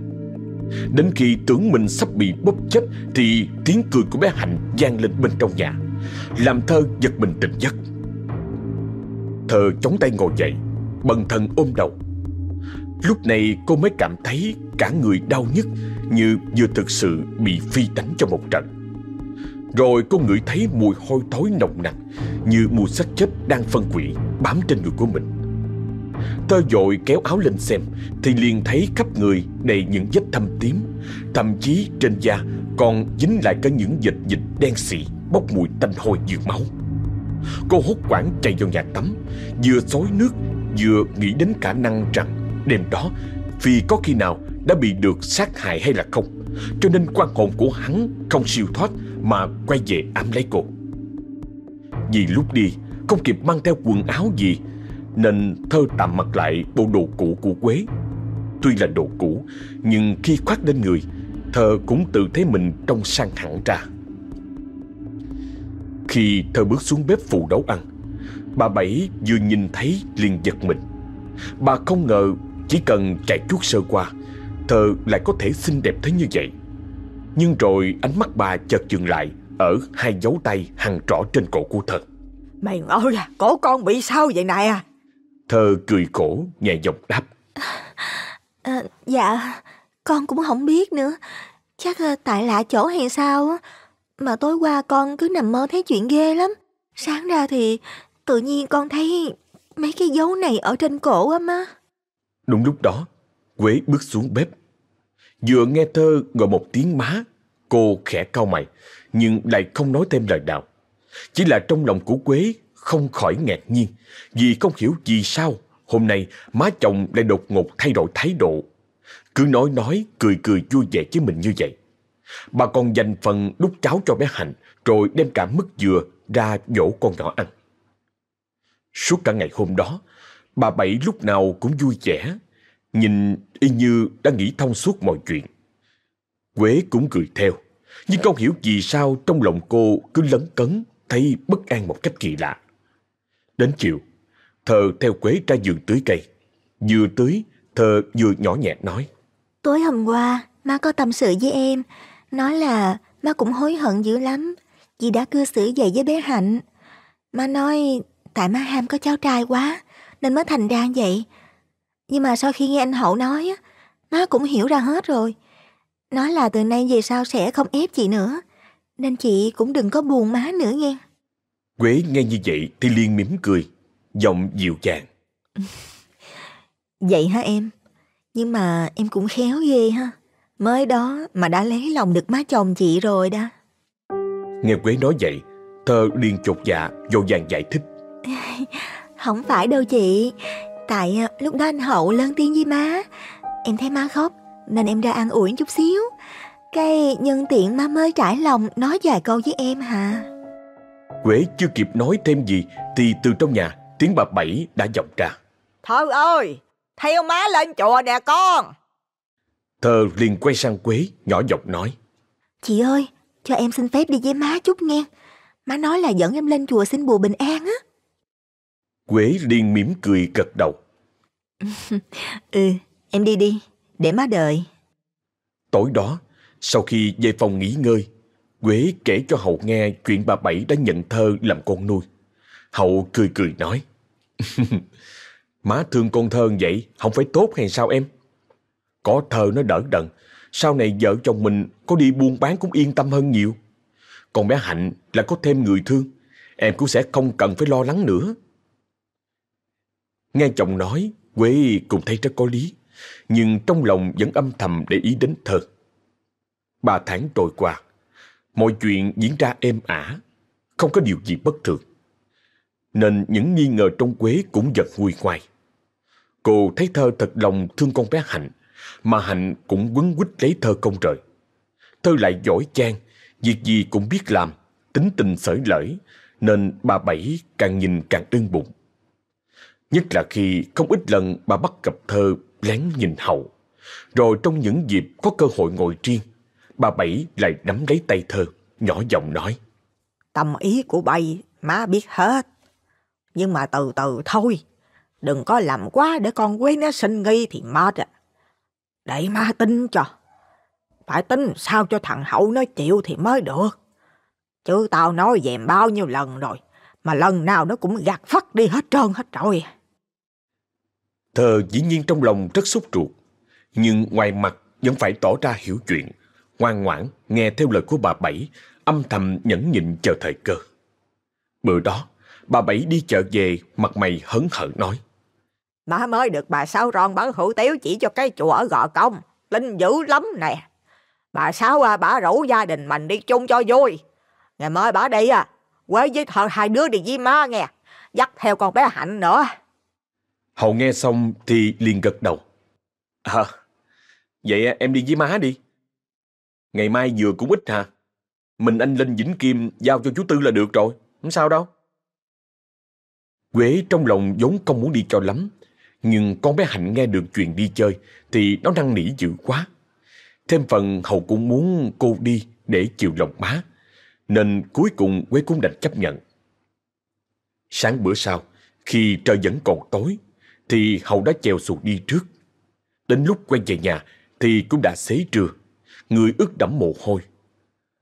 Đến khi tưởng mình sắp bị bóp chết Thì tiếng cười của bé Hạnh vang lên bên trong nhà, Làm thơ giật mình tỉnh giấc. Thơ chống tay ngồi dậy, Bần thần ôm đầu. Lúc này cô mới cảm thấy cả người đau nhức Như vừa thực sự bị phi đánh cho một trận. Rồi cô ngửi thấy mùi hôi thối nồng nặc, Như mùi xác chết đang phân quỷ, bám trên người của mình. Tơ dội kéo áo lên xem, Thì liền thấy khắp người đầy những vết thâm tím. Thậm chí trên da còn dính lại cả những dịch dịch đen xị, Bốc mùi tanh hôi dược máu. Cô hốt quảng chạy vào nhà tắm, Vừa xối nước, Vừa nghĩ đến khả năng rằng Đêm đó, Vì có khi nào đã bị được sát hại hay là không. Cho nên quan hồn của hắn không siêu thoát mà quay về ám lấy cô Vì lúc đi Không kịp mang theo quần áo gì nên thơ tạm mặc lại bộ đồ cũ của Quế. Tuy là đồ cũ, nhưng khi khoác lên người, thơ cũng tự thấy mình trông sang hẳn ra. Khi thơ bước xuống bếp phụ nấu ăn, bà Bảy vừa nhìn thấy liền giật mình. Bà không ngờ chỉ cần chạy chút sơ qua, thơ lại có thể xinh đẹp thế như vậy. Nhưng rồi ánh mắt bà chợt dừng lại ở hai dấu tay hằn rõ trên cổ của thơ. Mày ơi, cổ con bị sao vậy này à? Thơ cười khổ, nhẹ giọng đáp. À, dạ, con cũng không biết nữa. Chắc tại lạ chỗ hay sao Mà tối qua con cứ nằm mơ thấy chuyện ghê lắm. Sáng ra thì tự nhiên con thấy mấy cái dấu này ở trên cổ á má. Đúng lúc đó, Quế bước xuống bếp. Vừa nghe Thơ gọi một tiếng má, cô khẽ cau mày, nhưng lại không nói thêm lời nào. Chỉ là trong lòng của Quế không khỏi ngạc nhiên vì không hiểu vì sao hôm nay má chồng lại đột ngột thay đổi thái độ. Cứ nói nói, cười cười vui vẻ với mình như vậy. Bà còn dành phần đút cháo cho bé Hạnh rồi đem cả mứt dừa ra dỗ con nhỏ ăn. Suốt cả ngày hôm đó, bà Bảy lúc nào cũng vui vẻ, nhìn y như đã nghĩ thông suốt mọi chuyện. Quế cũng cười theo, nhưng không hiểu vì sao trong lòng cô cứ lấn cấn, thấy bất an một cách kỳ lạ. Đến chiều, Thơ theo Quế ra giường tưới cây. Vừa tưới, Thơ vừa nhỏ nhẹ nói. Tối hôm qua, má có tâm sự với em, nói là má cũng hối hận dữ lắm vì đã cư xử vậy với bé Hạnh. Má nói tại má ham có cháu trai quá nên mới thành ra vậy. Nhưng mà sau khi nghe anh Hậu nói, má cũng hiểu ra hết rồi. Nói là từ nay về sau sẽ không ép chị nữa. Nên chị cũng đừng có buồn má nữa nghe. Quế nghe như vậy thì liền mỉm cười, giọng dịu dàng. vậy hả em? Nhưng mà em cũng khéo ghê ha. Mới đó mà đã lấy lòng được má chồng chị rồi đó. Nghe Quế nói vậy, Thơ liền chột dạ, vô vàng giải thích. Không phải đâu chị. Tại à, lúc đó anh Hậu lớn tiếng với má. Em thấy má khóc, nên em ra ăn ủi chút xíu. Cái nhân tiện má mới trải lòng nói vài câu với em hả? Quế chưa kịp nói thêm gì thì từ trong nhà tiếng bà Bảy đã vọng ra. Thơ ơi, theo má lên chùa nè con. Thơ liền quay sang Quế, nhỏ giọng nói. Chị ơi, cho em xin phép đi với má chút nghe. Má nói là dẫn em lên chùa xin bùa bình an á. Quế liền mỉm cười gật đầu. ừ, em đi đi, để má đợi. Tối đó, sau khi về phòng nghỉ ngơi, Quế kể cho Hậu nghe chuyện bà Bảy đã nhận thơ làm con nuôi. Hậu cười cười nói. Má thương con thơ vậy, không phải tốt hay sao em? Có thơ nó đỡ đần, sau này vợ chồng mình có đi buôn bán cũng yên tâm hơn nhiều. Còn bé Hạnh là có thêm người thương, em cũng sẽ không cần phải lo lắng nữa. Nghe chồng nói, Quế cũng thấy rất có lý, nhưng trong lòng vẫn âm thầm để ý đến thơ. Ba tháng trôi qua, mọi chuyện diễn ra êm ả, không có điều gì bất thường. Nên những nghi ngờ trong Quế cũng giật nguôi ngoài. Cô thấy thơ thật lòng thương con bé Hạnh, mà Hạnh cũng quấn quýt lấy thơ công trời. Thơ lại giỏi chang, việc gì cũng biết làm, tính tình sởi lởi, nên bà Bảy càng nhìn càng ưng bụng. Nhất là khi không ít lần bà bắt gặp thơ lén nhìn hậu. Rồi trong những dịp có cơ hội ngồi riêng, bà Bảy lại nắm lấy tay thơ, nhỏ giọng nói. Tâm ý của bay, má biết hết. Nhưng mà từ từ thôi, đừng có làm quá để con quê nó sinh nghi thì mệt à. Để má tin cho. Phải tin sao cho thằng Hậu nó chịu thì mới được. Chứ tao nói dèm bao nhiêu lần rồi, mà lần nào nó cũng gạt phắt đi hết trơn hết rồi thờ dĩ nhiên trong lòng rất xúc ruột, nhưng ngoài mặt vẫn phải tỏ ra hiểu chuyện, ngoan ngoãn nghe theo lời của bà Bảy, âm thầm nhẫn nhịn chờ thời cơ. Bữa đó, bà Bảy đi chợ về, mặt mày hấn hở nói. Má mới được bà Sáu Ron bán hủ tiếu chỉ cho cái chùa ở Gò Công, linh dữ lắm nè. Bà Sáu à, bà rủ gia đình mình đi chung cho vui. Ngày mới bà đi à, quế với thợ hai đứa đi với má nghe, dắt theo con bé Hạnh nữa. Hậu nghe xong thì liền gật đầu. À, vậy em đi với má đi. Ngày mai vừa cũng ít hả? Mình anh lên Vĩnh Kim giao cho chú Tư là được rồi, không sao đâu. Quế trong lòng vốn không muốn đi cho lắm, nhưng con bé Hạnh nghe được chuyện đi chơi thì nó năn nỉ dữ quá. Thêm phần Hậu cũng muốn cô đi để chiều lòng má, nên cuối cùng Quế cũng đành chấp nhận. Sáng bữa sau, khi trời vẫn còn tối, thì Hậu đã chèo xuồng đi trước. Đến lúc quay về nhà thì cũng đã xế trưa, người ướt đẫm mồ hôi.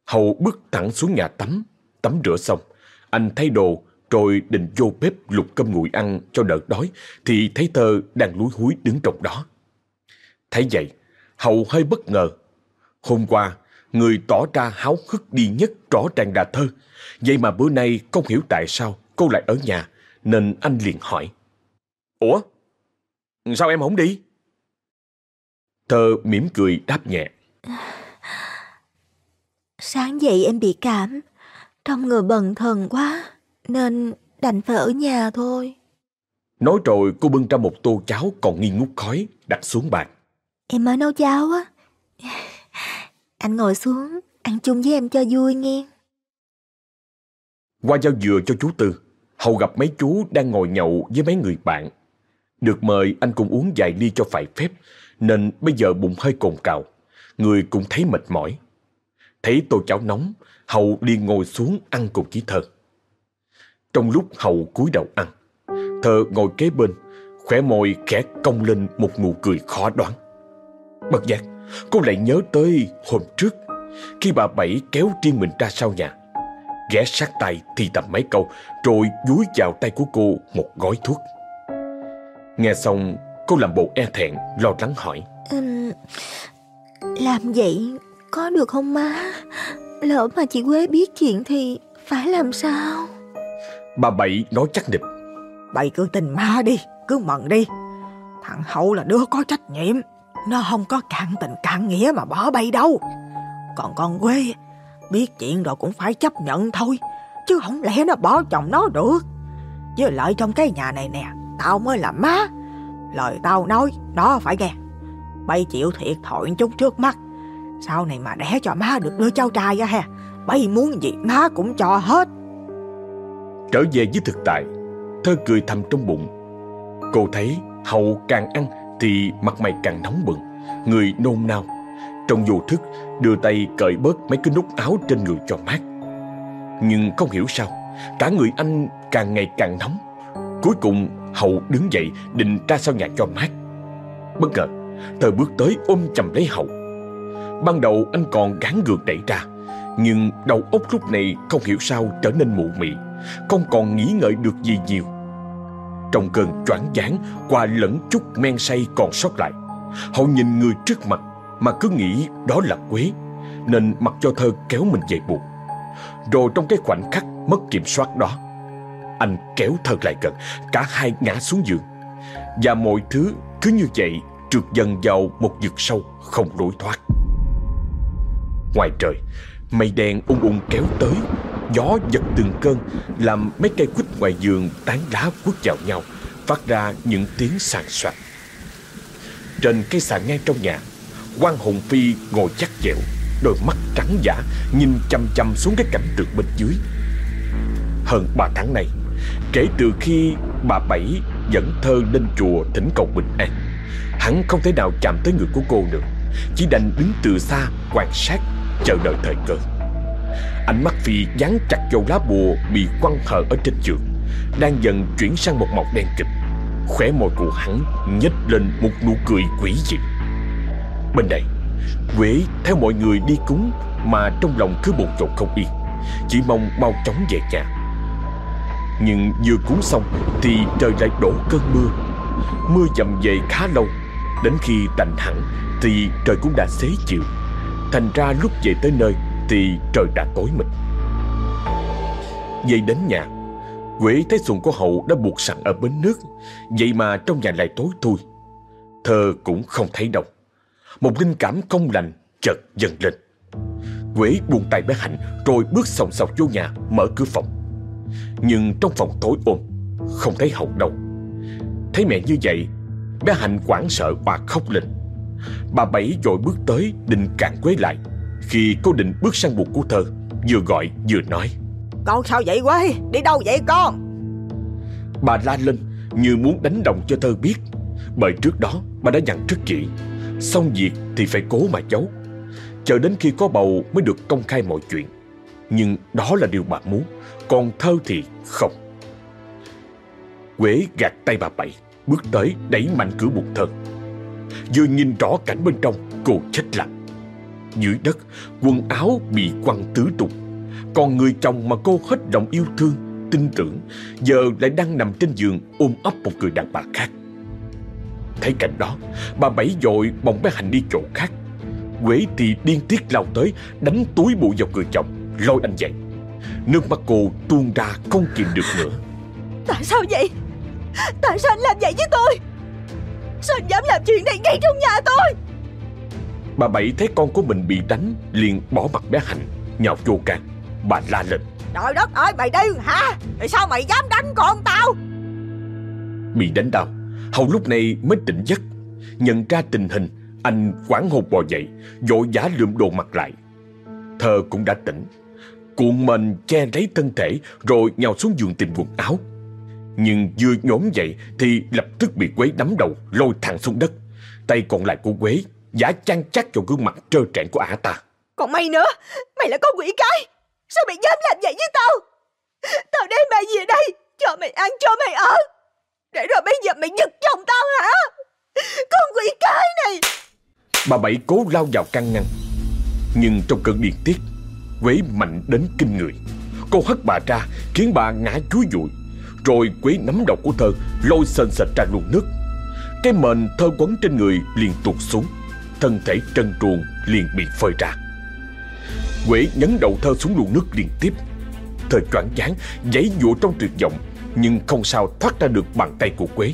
Hậu bước thẳng xuống nhà tắm, tắm rửa xong, anh thay đồ rồi định vô bếp lục cơm nguội ăn cho đỡ đói thì thấy Thơ đang lúi húi đứng trong đó. Thấy vậy, Hậu hơi bất ngờ. Hôm qua, người tỏ ra háo hức đi nhất rõ ràng là Thơ. Vậy mà bữa nay không hiểu tại sao cô lại ở nhà, nên anh liền hỏi. Ủa? Sao em không đi? Thơ mỉm cười đáp nhẹ. Sáng dậy em bị cảm, trong người bần thần quá, nên đành phải ở nhà thôi. Nói rồi cô bưng ra một tô cháo còn nghi ngút khói đặt xuống bàn. Em mới nấu cháo á. Anh ngồi xuống, ăn chung với em cho vui nghe. Qua giao dừa cho chú Tư, Hậu gặp mấy chú đang ngồi nhậu với mấy người bạn. Được mời anh cùng uống vài ly cho phải phép, nên bây giờ bụng hơi cồn cào. Người cũng thấy mệt mỏi. Thấy tô cháo nóng, Hậu liền ngồi xuống ăn cùng với Thơ. Trong lúc Hậu cúi đầu ăn, Thơ ngồi kế bên, khỏe môi khẽ cong lên một nụ cười khó đoán. Bất giác, cô lại nhớ tới hôm trước, khi bà Bảy kéo riêng mình ra sau nhà. Ghé sát tay thì tầm mấy câu, rồi dúi vào tay của cô một gói thuốc. Nghe xong, cô làm bộ e thẹn, lo lắng hỏi. Ừm, làm vậy có được không má? Lỡ mà chị Quế biết chuyện thì phải làm sao? Bà Bảy nói chắc nịch. Bày cứ tin ma đi, cứ mận đi. Thằng Hậu là đứa có trách nhiệm. Nó không có cạn tình cạn nghĩa mà bỏ bay đâu. Còn con Quế, biết chuyện rồi cũng phải chấp nhận thôi. Chứ không lẽ nó bỏ chồng nó được. Với lại trong cái nhà này nè, tao mới là má. Lời tao nói, đó phải nghe. Bay chịu thiệt thòi chút trước mắt. Sau này mà đẻ cho má được đứa cháu trai á ha. Bay muốn gì má cũng cho hết. Trở về với thực tại, Thơ cười thầm trong bụng. Cô thấy Hậu càng ăn thì mặt mày càng nóng bừng, người nôn nao. Trong vô thức, đưa tay cởi bớt mấy cái nút áo trên người cho mát. Nhưng không hiểu sao, cả người anh càng ngày càng nóng. Cuối cùng, Hậu đứng dậy định ra sau nhà cho mát. Bất ngờ, Thơ bước tới ôm chầm lấy Hậu. Ban đầu anh còn gắng gượng đẩy ra, nhưng đầu óc lúc này không hiểu sao trở nên mụ mị, không còn nghĩ ngợi được gì nhiều. Trong cơn choáng váng qua lẫn chút men say còn sót lại, Hậu nhìn người trước mặt mà cứ nghĩ đó là Quế, nên mặc cho thơ kéo mình về buộc. Rồi trong cái khoảnh khắc mất kiểm soát đó, kéo thật lại gần, cả hai ngã xuống giường. Và mọi thứ cứ như vậy trượt dần vào một vực sâu không lối thoát. Ngoài trời, mây đen ung ung kéo tới, gió giật từng cơn, làm mấy cây quýt ngoài giường tán lá quất vào nhau, phát ra những tiếng sàn soạt. Trên cây sàn ngang trong nhà, quan Hùng Phi ngồi chắc chẹo, đôi mắt trắng giả nhìn chăm chăm xuống cái cảnh tượng bên dưới. Hơn ba tháng nay, kể từ khi bà Bảy dẫn thơ lên chùa thỉnh cầu bình an, hắn không thể nào chạm tới người của cô nữa, chỉ đành đứng từ xa quan sát chờ đợi thời cơ. Ánh mắt Phi dán chặt vào lá bùa bị quăng hở ở trên giường, đang dần chuyển sang một màu đen kịch. Khóe môi của hắn nhếch lên một nụ cười quỷ dị. Bên đây, Quế theo mọi người đi cúng mà trong lòng cứ bồn chồn không yên, chỉ mong mau chóng về nhà. Nhưng vừa cuốn xong thì trời lại đổ cơn mưa. Mưa dầm về khá lâu, đến khi tạnh hẳn thì trời cũng đã xế chiều. Thành ra lúc về tới nơi thì trời đã tối mịt. Về đến nhà, Quế thấy xuồng của Hậu đã buộc sẵn ở bến nước, vậy mà trong nhà lại tối thui. Thơ cũng không thấy đâu. Một linh cảm không lành chợt dần lên. Quế buông tay bé Hạnh rồi bước sòng sọc vô nhà mở cửa phòng. Nhưng trong phòng tối ôm, không thấy Hậu đâu. Thấy mẹ như vậy, bé Hạnh hoảng sợ và khóc lên. Bà Bảy vội bước tới định cản Quế lại. Khi cô định bước sang buồng của thơ, vừa gọi vừa nói. Con sao vậy Quế? Đi đâu vậy con? Bà la lên như muốn đánh đồng cho thơ biết. Bởi trước đó bà đã dặn rất kỹ. Xong việc thì phải cố mà giấu. Chờ đến khi có bầu mới được công khai mọi chuyện. Nhưng đó là điều bà muốn. Còn thơ thì không. Quế gạt tay bà Bảy, bước tới đẩy mạnh cửa buộc thơ. Vừa nhìn rõ cảnh bên trong, cô chết lặng. Dưới đất, quần áo bị quăng tứ tung. Còn người chồng mà cô hết lòng yêu thương, tin tưởng, giờ lại đang nằm trên giường ôm ấp một người đàn bà khác. Thấy cảnh đó, bà Bảy dội bồng bé Hành đi chỗ khác. Quế thì điên tiết lao tới, đánh túi bụi vào người chồng, lôi anh dậy. Nước mắt cô tuôn ra không kìm được nữa. Tại sao vậy? Tại sao anh làm vậy với tôi? Sao anh dám làm chuyện này ngay trong nhà tôi? Bà Bảy thấy con của mình bị đánh, liền bỏ mặt bé Hạnh, nhào vô can. Bà la lên. Trời đất ơi mày điên hả? Tại sao mày dám đánh con tao? Bị đánh đau, Hầu lúc này mới tỉnh giấc. Nhận ra tình hình, anh quảng hồn bò dậy, vội giả lượm đồ mặt lại. Thơ cũng đã tỉnh. Cuộn mình che lấy thân thể rồi nhào xuống giường tìm quần áo. Nhưng vừa nhổm dậy thì lập tức bị Quế đấm đầu, lôi thẳng xuống đất. Tay còn lại của Quế Giả chăn chắc vào gương mặt trơ trẽn của ả ta. Còn mày nữa Mày là con quỷ cái Sao mày dám làm vậy với tao? Tao đem mày về đây Cho mày ăn cho mày ở. Để rồi bây giờ mày giật chồng tao hả? Con quỷ cái này! Bà Bảy cố lao vào căn ngăn Nhưng trong cơn điên tiết Quế mạnh đến kinh người. Cô hất bà ra, khiến bà ngã chúi dụi. Rồi Quế nắm đầu của thơ, Lôi sền sệt ra luồng nước. Cái mền thơ quấn trên người liền tuột xuống. Thân thể trần truồng liền bị phơi ra. Quế nhấn đầu thơ xuống luồng nước liên tiếp. Thơ choảng váng giãy dụa trong tuyệt vọng, Nhưng không sao thoát ra được bàn tay của Quế.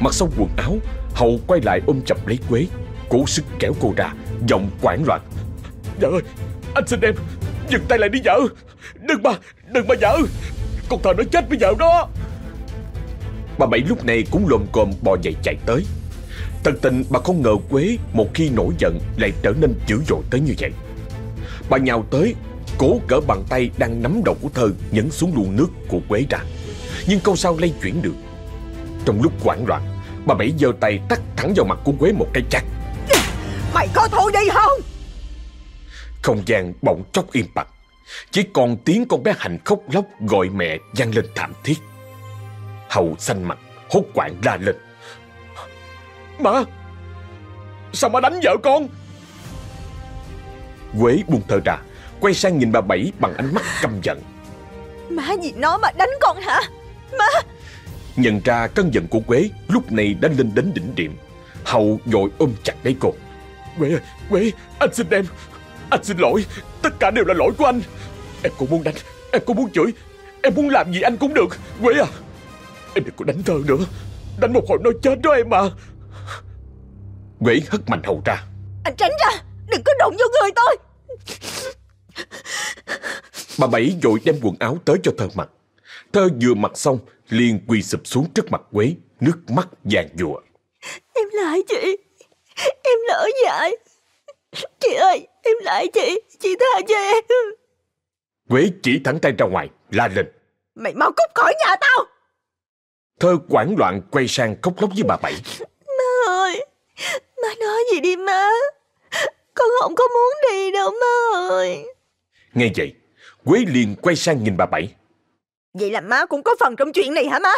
Mặc xong quần áo Hậu quay lại ôm chặt lấy Quế. Cố sức kéo cô ra, Giọng quảng loạn. Trời ơi anh xin em Dừng tay lại đi vợ Đừng mà Đừng mà vợ Con thờ nó chết với vợ đó Bà Bảy lúc này cũng lồm cồm bò dậy chạy tới. Thật tình bà không ngờ Quế Một khi nổi giận lại trở nên dữ dội tới như vậy. Bà nhào tới Cố cỡ bàn tay đang nắm đầu của thơ Nhấn xuống luồng nước của Quế ra. Nhưng không sao lay chuyển được. Trong lúc hoảng loạn Bà Bảy giơ tay tắt thẳng vào mặt của Quế một cái chắc Mày có thôi đi không Không gian bỗng chốc im bặt. Chỉ còn tiếng con bé Hạnh khóc lóc gọi mẹ vang lên thảm thiết. Hậu xanh mặt hốt quảng la lên. Má! Sao má đánh vợ con? Quế buông thơ ra Quay sang nhìn bà Bảy bằng ánh mắt căm giận. Má gì nó mà đánh con hả? Má! Nhận ra cơn giận của Quế lúc này đã lên đến đỉnh điểm. Hậu vội ôm chặt lấy cô. Quế ơi, Quế, anh xin em Anh xin lỗi, tất cả đều là lỗi của anh. Em cũng muốn đánh, em cũng muốn chửi Em muốn làm gì anh cũng được. Quế à, em đừng có đánh thơ nữa. Đánh một hồi nó chết đó em à. Quế hất mạnh Hậu ra. Anh tránh ra Đừng có đụng vô người tôi. Bà Bảy vội đem quần áo tới cho Thơ mặc Thơ vừa mặc xong liền quỳ sụp xuống trước mặt Quế Nước mắt vàng dụa Em lại chị Em lỡ dại Chị ơi em lại chị Chị tha cho em. Quế chỉ thẳng tay ra ngoài La lên. Mày mau cút khỏi nhà tao. Thơ quảng loạn quay sang khóc lóc với bà Bảy. Má ơi Má nói gì đi má? Con không có muốn đi đâu má ơi. Nghe vậy Quế liền quay sang nhìn bà Bảy. Vậy là má cũng có phần trong chuyện này hả má?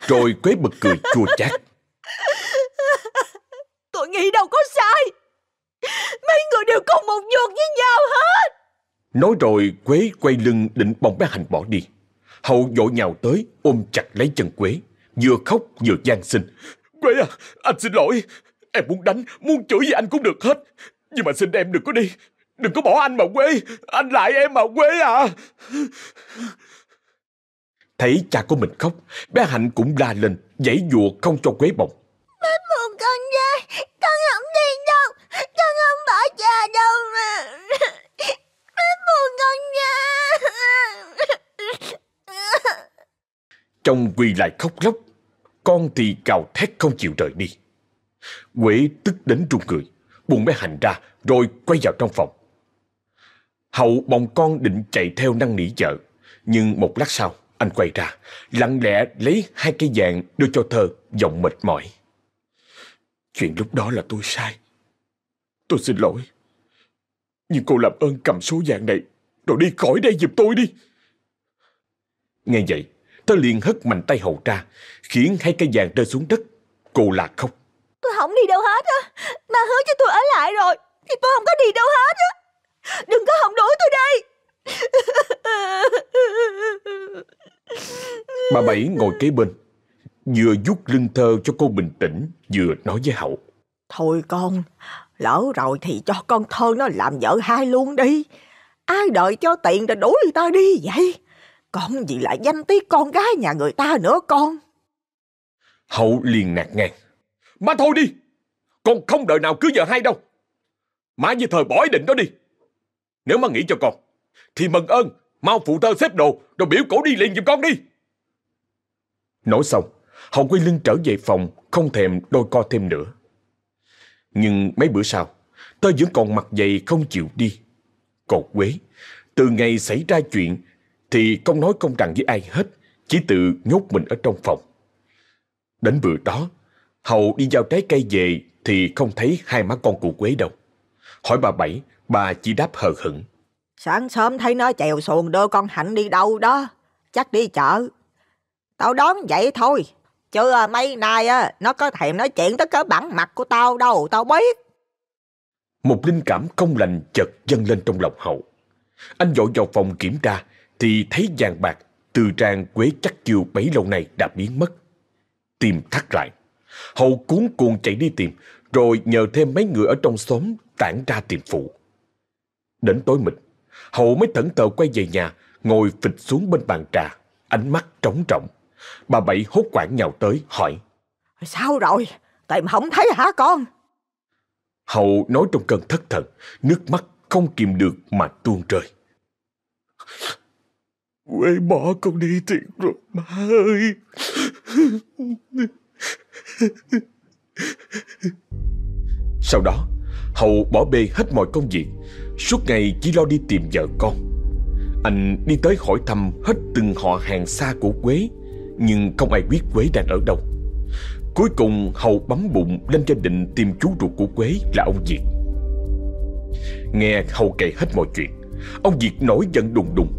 Rồi Quế bật cười chua chát. Tôi nghĩ đâu có sai Mấy người đều cùng một ruột với nhau hết. Nói rồi Quế quay lưng định bồng bé Hành bỏ đi. Hậu vội nhào tới ôm chặt lấy chân Quế Vừa khóc vừa gian xin. Quế à anh xin lỗi. Em muốn đánh muốn chửi gì anh cũng được hết. Nhưng mà xin em đừng có đi. Đừng có bỏ anh mà Quế. Anh lại em mà Quế à. Thấy cha của mình khóc Bé Hạnh cũng la lên Giãy dụa không cho Quế bồng. Buồn con ra Con không đi đâu Con không bỏ cha đâu mà. Buồn con nha. Trong quỳ lại khóc lóc, Con thì cào thét không chịu rời đi. Quế tức đến run người, buồn bé Hành ra, Rồi quay vào trong phòng. Hậu bồng con định chạy theo năng nỉ vợ, Nhưng một lát sau, Anh quay ra, Lặng lẽ lấy hai cây vàng đưa cho thơ, Giọng mệt mỏi. Chuyện lúc đó là tôi sai. Tôi xin lỗi. Nhưng cô làm ơn cầm số vàng này Rồi đi khỏi đây giùm tôi đi. Nghe vậy Thơ liền hất mạnh tay hậu ra Khiến hai cây vàng rơi xuống đất. Cô là khóc. Tôi không đi đâu hết á. Má hứa cho tôi ở lại rồi Thì tôi không có đi đâu hết á. Đừng có hòng đuổi tôi đây. Bà Bảy ngồi kế bên Vừa vuốt lưng thơ cho cô bình tĩnh Vừa nói với Hậu. Thôi con Lỡ rồi thì cho con thơ nó làm vợ hai luôn đi. Ai đợi cho tiền rồi đuổi người ta đi vậy? Con gì lại danh tiếng con gái nhà người ta nữa con? Hậu liền nạt ngang Má thôi đi. Con không đợi nào cưới vợ hai đâu. Má như thời bỏ ý định đó đi. Nếu má nghĩ cho con, Thì mừng ơn, Mau phụ thơ xếp đồ, Rồi biểu cổ đi liền giùm con đi. Nói xong, Hậu quay lưng trở về phòng, Không thèm đôi co thêm nữa. Nhưng mấy bữa sau tôi vẫn còn mặt dày không chịu đi Còn Quế Từ ngày xảy ra chuyện Thì không nói không rằng với ai hết Chỉ tự nhốt mình ở trong phòng Đến bữa đó Hậu đi giao trái cây về thì không thấy hai má con cụ Quế đâu. Hỏi bà Bảy, bà chỉ đáp hờ hững. Sáng sớm thấy nó chèo xuồng đưa con Hạnh đi đâu đó. Chắc đi chợ. Tao đoán vậy thôi. Chứ à, mấy nay á, nó có thèm nói chuyện tới cái bản mặt của tao đâu, tao biết. Một linh cảm không lành chợt dâng lên trong lòng Hậu. Anh dội vào phòng kiểm tra thì thấy vàng bạc từ trang quế chắc chiều bấy lâu nay đã biến mất. Tìm thắt lại. Hậu cuốn cuồng chạy đi tìm, rồi nhờ thêm mấy người ở trong xóm tản ra tìm phụ. Đến tối mịt, Hậu mới thẫn thờ quay về nhà, ngồi phịch xuống bên bàn trà, ánh mắt trống trọng. Bà Bảy hốt quảng nhào tới, hỏi. Sao rồi? Tìm không thấy hả con? Hậu nói trong cơn thất thần, nước mắt không kìm được mà tuôn rơi. Quê bỏ con đi thiệt rồi má ơi. Sau đó, Hậu bỏ bê hết mọi công việc, suốt ngày chỉ lo đi tìm vợ con. Anh đi tới hỏi thăm hết từng họ hàng xa của Quế, nhưng không ai biết Quế đang ở đâu. Cuối cùng Hậu bấm bụng lên gia đình tìm chú ruột của Quế là ông Diệt. Nghe Hậu kể hết mọi chuyện, ông Diệt nổi giận đùng đùng.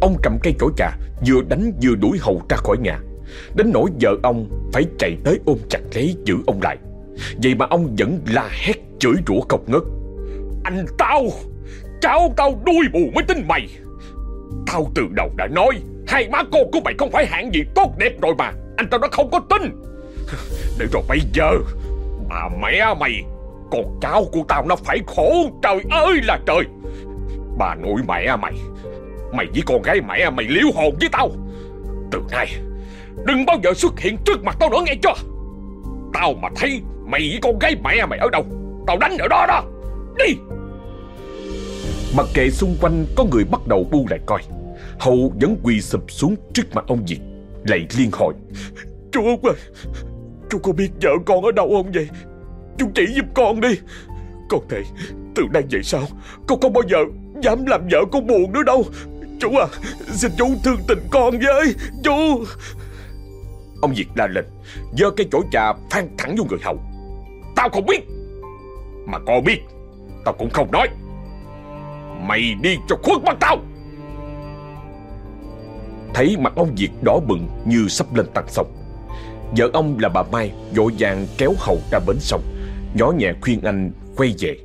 Ông cầm cây chổi trà, vừa đánh vừa đuổi Hậu ra khỏi nhà. Đến nỗi vợ ông phải chạy tới ôm chặt lấy giữ ông lại. Vậy mà ông vẫn la hét chửi rủa cọc ngất. Anh tao, cháu tao đuôi bù mới tin mày. Tao từ đầu đã nói, hai má cô của mày không phải hạng gì tốt đẹp rồi mà. Anh tao nó không có tin. Để rồi bây giờ, bà mẹ mày, con cháu của tao nó phải khổ trời ơi là trời. Bà nội mẹ mày, mày với con gái mẹ mày liễu hồn với tao. Từ nay, đừng bao giờ xuất hiện trước mặt tao nữa nghe chưa Tao mà thấy mày với con gái mẹ mày ở đâu Tao đánh ở đó đó Đi Mặc kệ xung quanh có người bắt đầu bu lại coi Hậu vẫn quỳ sụp xuống trước mặt ông Việt, Lạy liên hồi. Chú Út ơi, Chú có biết vợ con ở đâu không vậy? Chú chỉ giúp con đi. Con thề Từ nay về sau, Con không bao giờ dám làm vợ con buồn nữa đâu. Chú à Xin chú thương tình con với, Chú. Ông Việt la lên, giơ cây chổi trà phan thẳng vô người Hậu Tao không biết, Mà con biết, Tao cũng không nói. Mày đi cho khuất mắt tao. Thấy mặt ông Việt đỏ bừng như sắp lên tăng sông. Vợ ông là bà Mai vội vàng kéo Hậu ra bến sông, Nhỏ nhẹ khuyên anh quay về.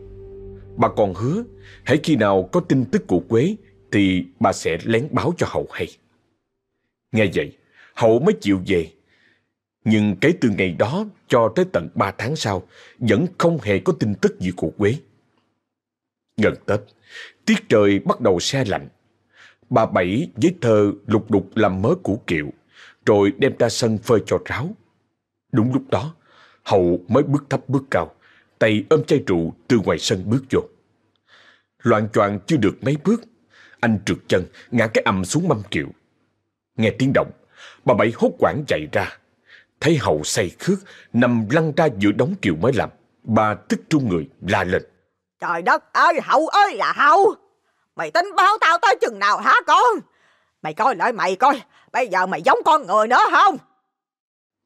Bà còn hứa, Hãy khi nào có tin tức của Quế Thì bà sẽ lén báo cho Hậu hay. Nghe vậy Hậu mới chịu về. Nhưng kể từ ngày đó cho tới tận 3 tháng sau, Vẫn không hề có tin tức gì của Quế. Gần Tết, Tiết trời bắt đầu xe lạnh. Bà Bảy với thơ lục đục làm mớ củ kiệu Rồi đem ra sân phơi cho ráo. Đúng lúc đó Hậu mới bước thấp bước cao Tay ôm chai rượu từ ngoài sân bước vô. Loạn choạng chưa được mấy bước Anh trượt chân ngã cái ầm xuống mâm kiệu. Nghe tiếng động Bà Bảy hốt quảng chạy ra. Thấy Hậu say khước Nằm lăn ra giữa đống kiệu mới làm. Bà tức trung người la lên. Trời đất ơi, Hậu ơi là Hậu. Mày tính báo tao tới chừng nào hả con? Mày coi lại mày coi, bây giờ mày giống con người nữa không?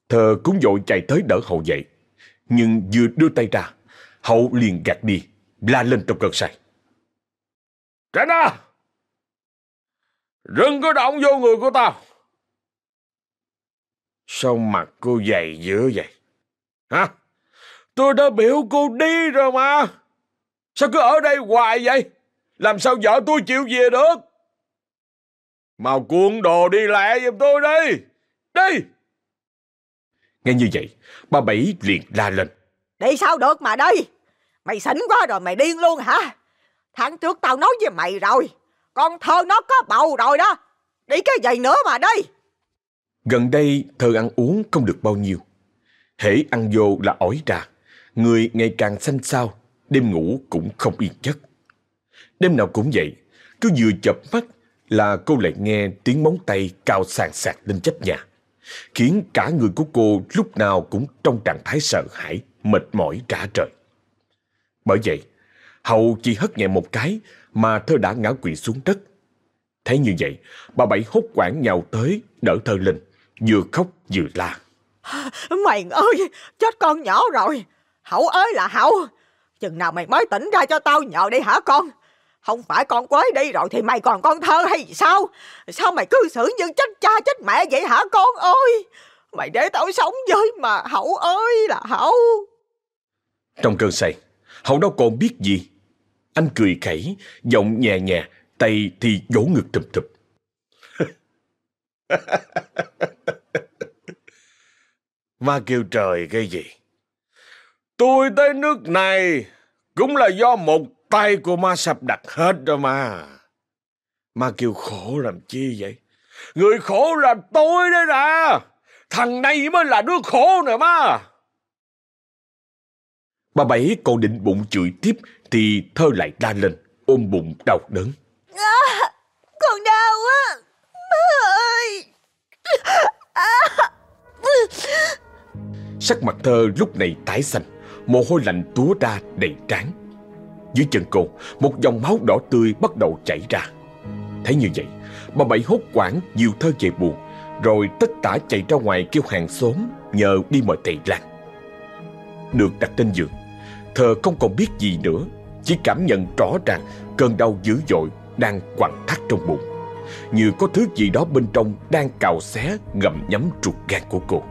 Thơ cũng vội chạy tới đỡ Hậu dậy Nhưng vừa đưa tay ra Hậu liền gạt đi La lên trong cơn say. Tránh ra! Đừng có động vô người của tao. Sao mặt cô dày dữ vậy? Hả? Tôi đã biểu cô đi rồi mà. Sao cứ ở đây hoài vậy Làm sao vợ tôi chịu về được Mau cuộn đồ đi lẹ giùm tôi đi Đi Nghe như vậy Bà Bảy liền la lên Đi sao được mà đi? Mày xỉn quá rồi mày điên luôn hả? Tháng trước tao nói với mày rồi. Con thơ nó có bầu rồi đó. Đi cái gì nữa mà đi? Gần đây thơ ăn uống không được bao nhiêu Hễ ăn vô là ỏi ra Người ngày càng xanh xao Đêm ngủ cũng không yên giấc Đêm nào cũng vậy Cứ vừa chập mắt là cô lại nghe tiếng móng tay cao sàn sạc lên chấp nhà Khiến cả người của cô lúc nào cũng trong trạng thái sợ hãi, mệt mỏi trả trời Bởi vậy Hậu chỉ hất nhẹ một cái mà thơ đã ngã quỵ xuống đất Thấy như vậy, bà Bảy hốt quảng nhào tới, đỡ thơ lên, vừa khóc vừa la. Mày ơi, chết con nhỏ rồi. Hậu ơi là Hậu. Chừng nào mày mới tỉnh ra cho tao nhờ đi hả con? Không phải con quấy đi rồi thì mày còn con thơ hay sao? Sao mày cư xử như chết cha chết mẹ vậy hả con ơi? Mày để tao sống với mà Hậu ơi là Hậu. Trong cơn say, Hậu đâu còn biết gì. Anh cười khẩy, giọng nhẹ nhẹ, tay thì vỗ ngực thụp thụp. Ma kêu trời cái gì? Tôi tới nước này cũng là do một tay của ma sập đặt hết rồi mà. Ma kêu khổ làm chi vậy? Người khổ là tôi đấy nè. Thằng này mới là đứa khổ nè ma. Bà Bảy còn định bụng chửi tiếp thì thơ lại la lên, ôm bụng đau đớn. À, con đau quá. Má ơi. À. Sắc mặt thơ lúc này tái xanh, mồ hôi lạnh túa ra đầy trán. Dưới chân cô, một dòng máu đỏ tươi bắt đầu chảy ra. Thấy như vậy, bà Bảy hốt quảng dìu thơ về buồn, rồi tất tả chạy ra ngoài kêu hàng xóm nhờ đi mời thầy lang. Được đặt trên giường, thơ không còn biết gì nữa, chỉ cảm nhận rõ ràng cơn đau dữ dội đang quặn thắt trong bụng. Như có thứ gì đó bên trong đang cào xé ngậm nhắm ruột gan của cô.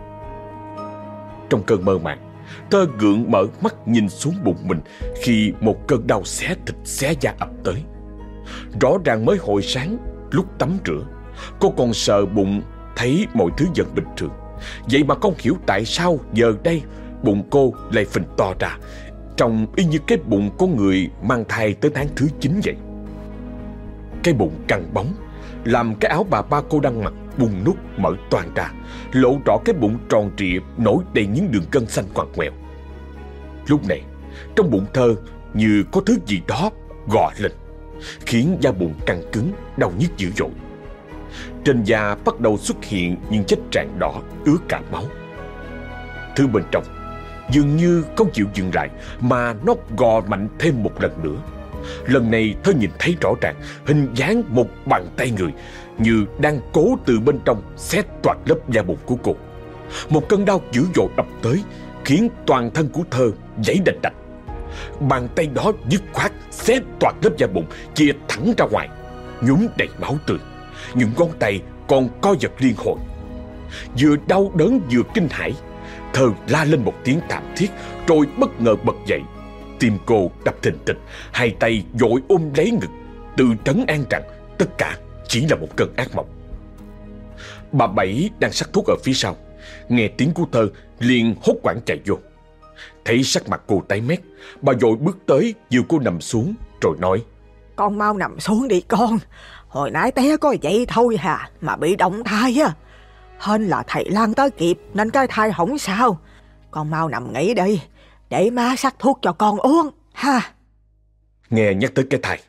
Trong cơn mơ màng, Tơ gượng mở mắt nhìn xuống bụng mình khi một cơn đau xé thịt xé da ập tới. Rõ ràng mới hồi sáng, lúc tắm rửa, cô còn sợ bụng thấy mọi thứ vẫn bình thường. Vậy mà không hiểu tại sao giờ đây bụng cô lại phình to ra, trông y như cái bụng của người mang thai tới tháng thứ 9 vậy. Cái bụng căng bóng, làm cái áo bà ba cô đang mặc bung nút mở toàn ra, lộ rõ cái bụng tròn trịa nổi đầy những đường cân xanh ngoằn ngoèo. Lúc này, trong bụng thơ như có thứ gì đó gò lên, khiến da bụng căng cứng, đau nhức dữ dội. Trên da bắt đầu xuất hiện những vết tràn đỏ ứa cả máu. Thứ bên trong dường như không chịu dừng lại mà nó gò mạnh thêm một lần nữa. Lần này thơ nhìn thấy rõ ràng hình dáng một bàn tay người như đang cố từ bên trong xé toạc lớp da bụng của cô. Một cơn đau dữ dội ập tới khiến toàn thân của thơ giãy đạch đạch. Bàn tay đó dứt khoát xé toạc lớp da bụng chia thẳng ra ngoài, nhúng đầy máu tươi. Những ngón tay còn co giật liên hồi. Vừa đau đớn vừa kinh hãi, thơ la lên một tiếng thảm thiết rồi bất ngờ bật dậy. Tim cô đập thình thịch, hai tay dội ôm lấy ngực, tự trấn an rằng tất cả chỉ là một cơn ác mộng. Bà Bảy đang sắc thuốc ở phía sau, nghe tiếng của thơ liền hốt quảng chạy vô. Thấy sắc mặt cô tái mét, bà dội bước tới dìu cô nằm xuống rồi nói. Con mau nằm xuống đi con, hồi nãy té có vậy thôi hà, mà bị động thai á. Hên là thầy Lan tới kịp nên cái thai không sao. Con mau nằm nghỉ đi, để má sắc thuốc cho con uống, ha. Nghe nhắc tới cái thai,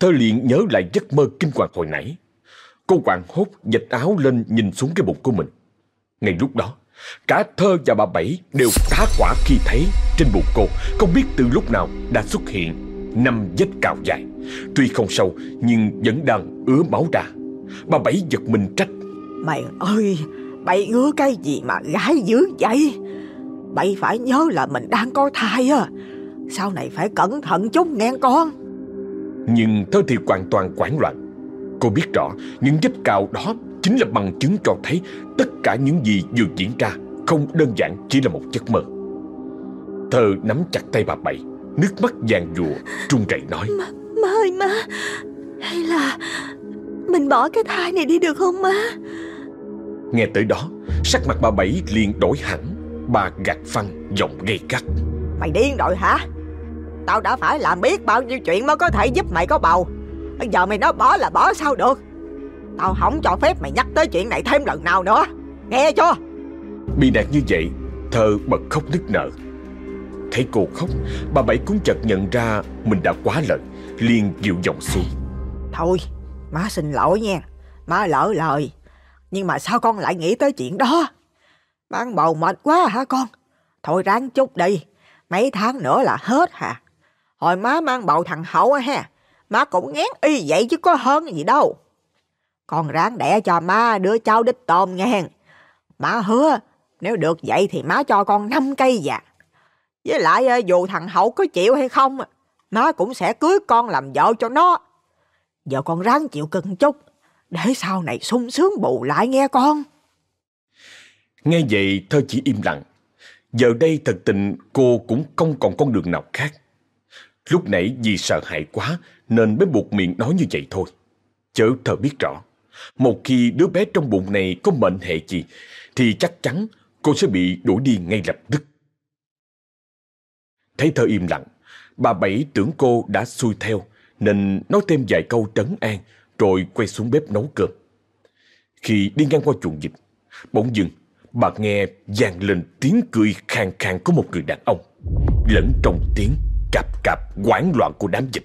thơ liền nhớ lại giấc mơ kinh hoàng hồi nãy. Cô quảng hốt dịch áo lên nhìn xuống cái bụng của mình. Ngay lúc đó, cả thơ và bà Bảy đều tá quả khi thấy trên bụng cô không biết từ lúc nào đã xuất hiện năm vết cào dài. Tuy không sâu nhưng vẫn đang ứa máu ra. Bà Bảy giật mình trách. Mày ơi, bậy ngứa cái gì mà gái dữ vậy? Bậy phải nhớ là mình đang có thai á. Sau này phải cẩn thận chút nghe con. Nhưng thơ thì hoàn toàn quảng loạn. Cô biết rõ những vết cào đó chính là bằng chứng cho thấy tất cả những gì vừa diễn ra không đơn giản chỉ là một giấc mơ. Thơ nắm chặt tay bà Bảy, nước mắt vàng dụa, run rẩy nói. Má, má ơi má, hay là mình bỏ cái thai này đi được không má? Nghe tới đó, sắc mặt bà Bảy liền đổi hẳn, bà gạt phăng giọng gay gắt. Mày điên rồi hả? Tao đã phải làm biết bao nhiêu chuyện mới có thể giúp mày có bầu. Bây giờ mày nói bỏ là bỏ sao được? Tao không cho phép mày nhắc tới chuyện này thêm lần nào nữa. Nghe chưa? Bị nạt như vậy, thơ bật khóc nức nở. Thấy cô khóc, bà Bảy cũng chợt nhận ra mình đã quá lời, liền dịu giọng xuống. Thôi, má xin lỗi nha. Má lỡ lời. Nhưng mà sao con lại nghĩ tới chuyện đó? Bán bầu mệt quá hả con? Thôi ráng chút đi. Mấy tháng nữa là hết hả? Hồi má mang bầu thằng Hậu á ha. Má cũng ngán y vậy chứ có hơn gì đâu. Con ráng đẻ cho má đứa cháu đích tôm nghe. Má hứa Nếu được vậy thì má cho con 5 cây vàng. Với lại ờ, dù thằng Hậu có chịu hay không, má cũng sẽ cưới con làm vợ cho nó. Giờ con ráng chịu cưng chút, để sau này sung sướng bù lại nghe con. Nghe vậy thơ chỉ im lặng. Giờ đây thật tình cô cũng không còn con đường nào khác. Lúc nãy vì sợ hãi quá nên mới buộc miệng nói như vậy thôi. Chớ thơ biết rõ, một khi đứa bé trong bụng này có mệnh hệ gì thì chắc chắn cô sẽ bị đuổi đi ngay lập tức. Thấy thơ im lặng, bà Bảy tưởng cô đã xuôi theo nên nói thêm vài câu trấn an rồi quay xuống bếp nấu cơm. Khi đi ngang qua chuồng dịch, bỗng dừng bà nghe vang lên tiếng cười khang khang của một người đàn ông, lẫn trong tiếng cạp cạp hoảng loạn của đám dịch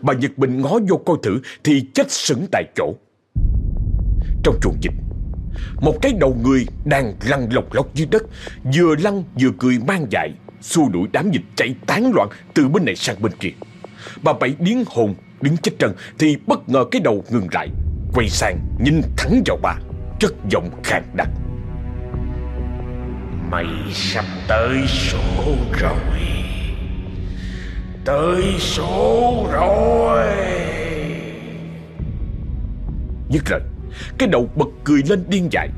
Bà giật mình ngó vô coi thử thì chết sững tại chỗ. Trong chuồng dịch một cái đầu người đang lăn lộc lóc dưới đất, vừa lăn vừa cười mang dại, xua đuổi đám dịch chạy tán loạn từ bên này sang bên kia. Bà Bảy điến hồn đứng chết trần thì bất ngờ cái đầu ngừng lại, quay sang nhìn thẳng vào bà, chất giọng khàn đặc. Mày sắp tới số rồi. Tới số rồi. Nhất lời Cái đầu bật cười lên điên dại.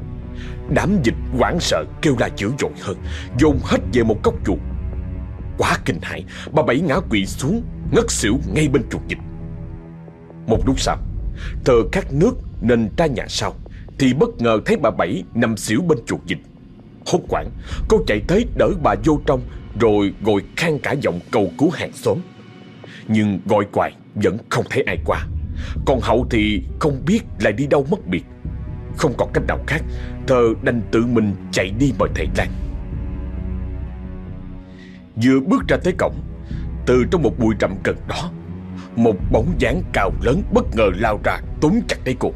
Đám dịch hoảng sợ kêu la dữ dội hơn, Dồn hết về một góc chuột. Quá kinh hãi, Bà Bảy ngã quỵ xuống, Ngất xỉu ngay bên chuột dịch. Một lúc sau, Thờ khát nước nên ra nhà sau, Thì bất ngờ thấy bà Bảy nằm xỉu bên chuột dịch. Hốt quảng. Cô chạy tới đỡ bà vô trong, Rồi ngồi khang cả giọng cầu cứu hàng xóm. Nhưng gọi quài Vẫn không thấy ai qua. Còn Hậu thì không biết lại đi đâu mất biệt. Không còn cách nào khác Thơ đành tự mình chạy đi mời thầy Lan Vừa bước ra tới cổng, Từ trong một bụi rậm gần đó, Một bóng dáng cao lớn bất ngờ lao ra túm chặt lấy cô.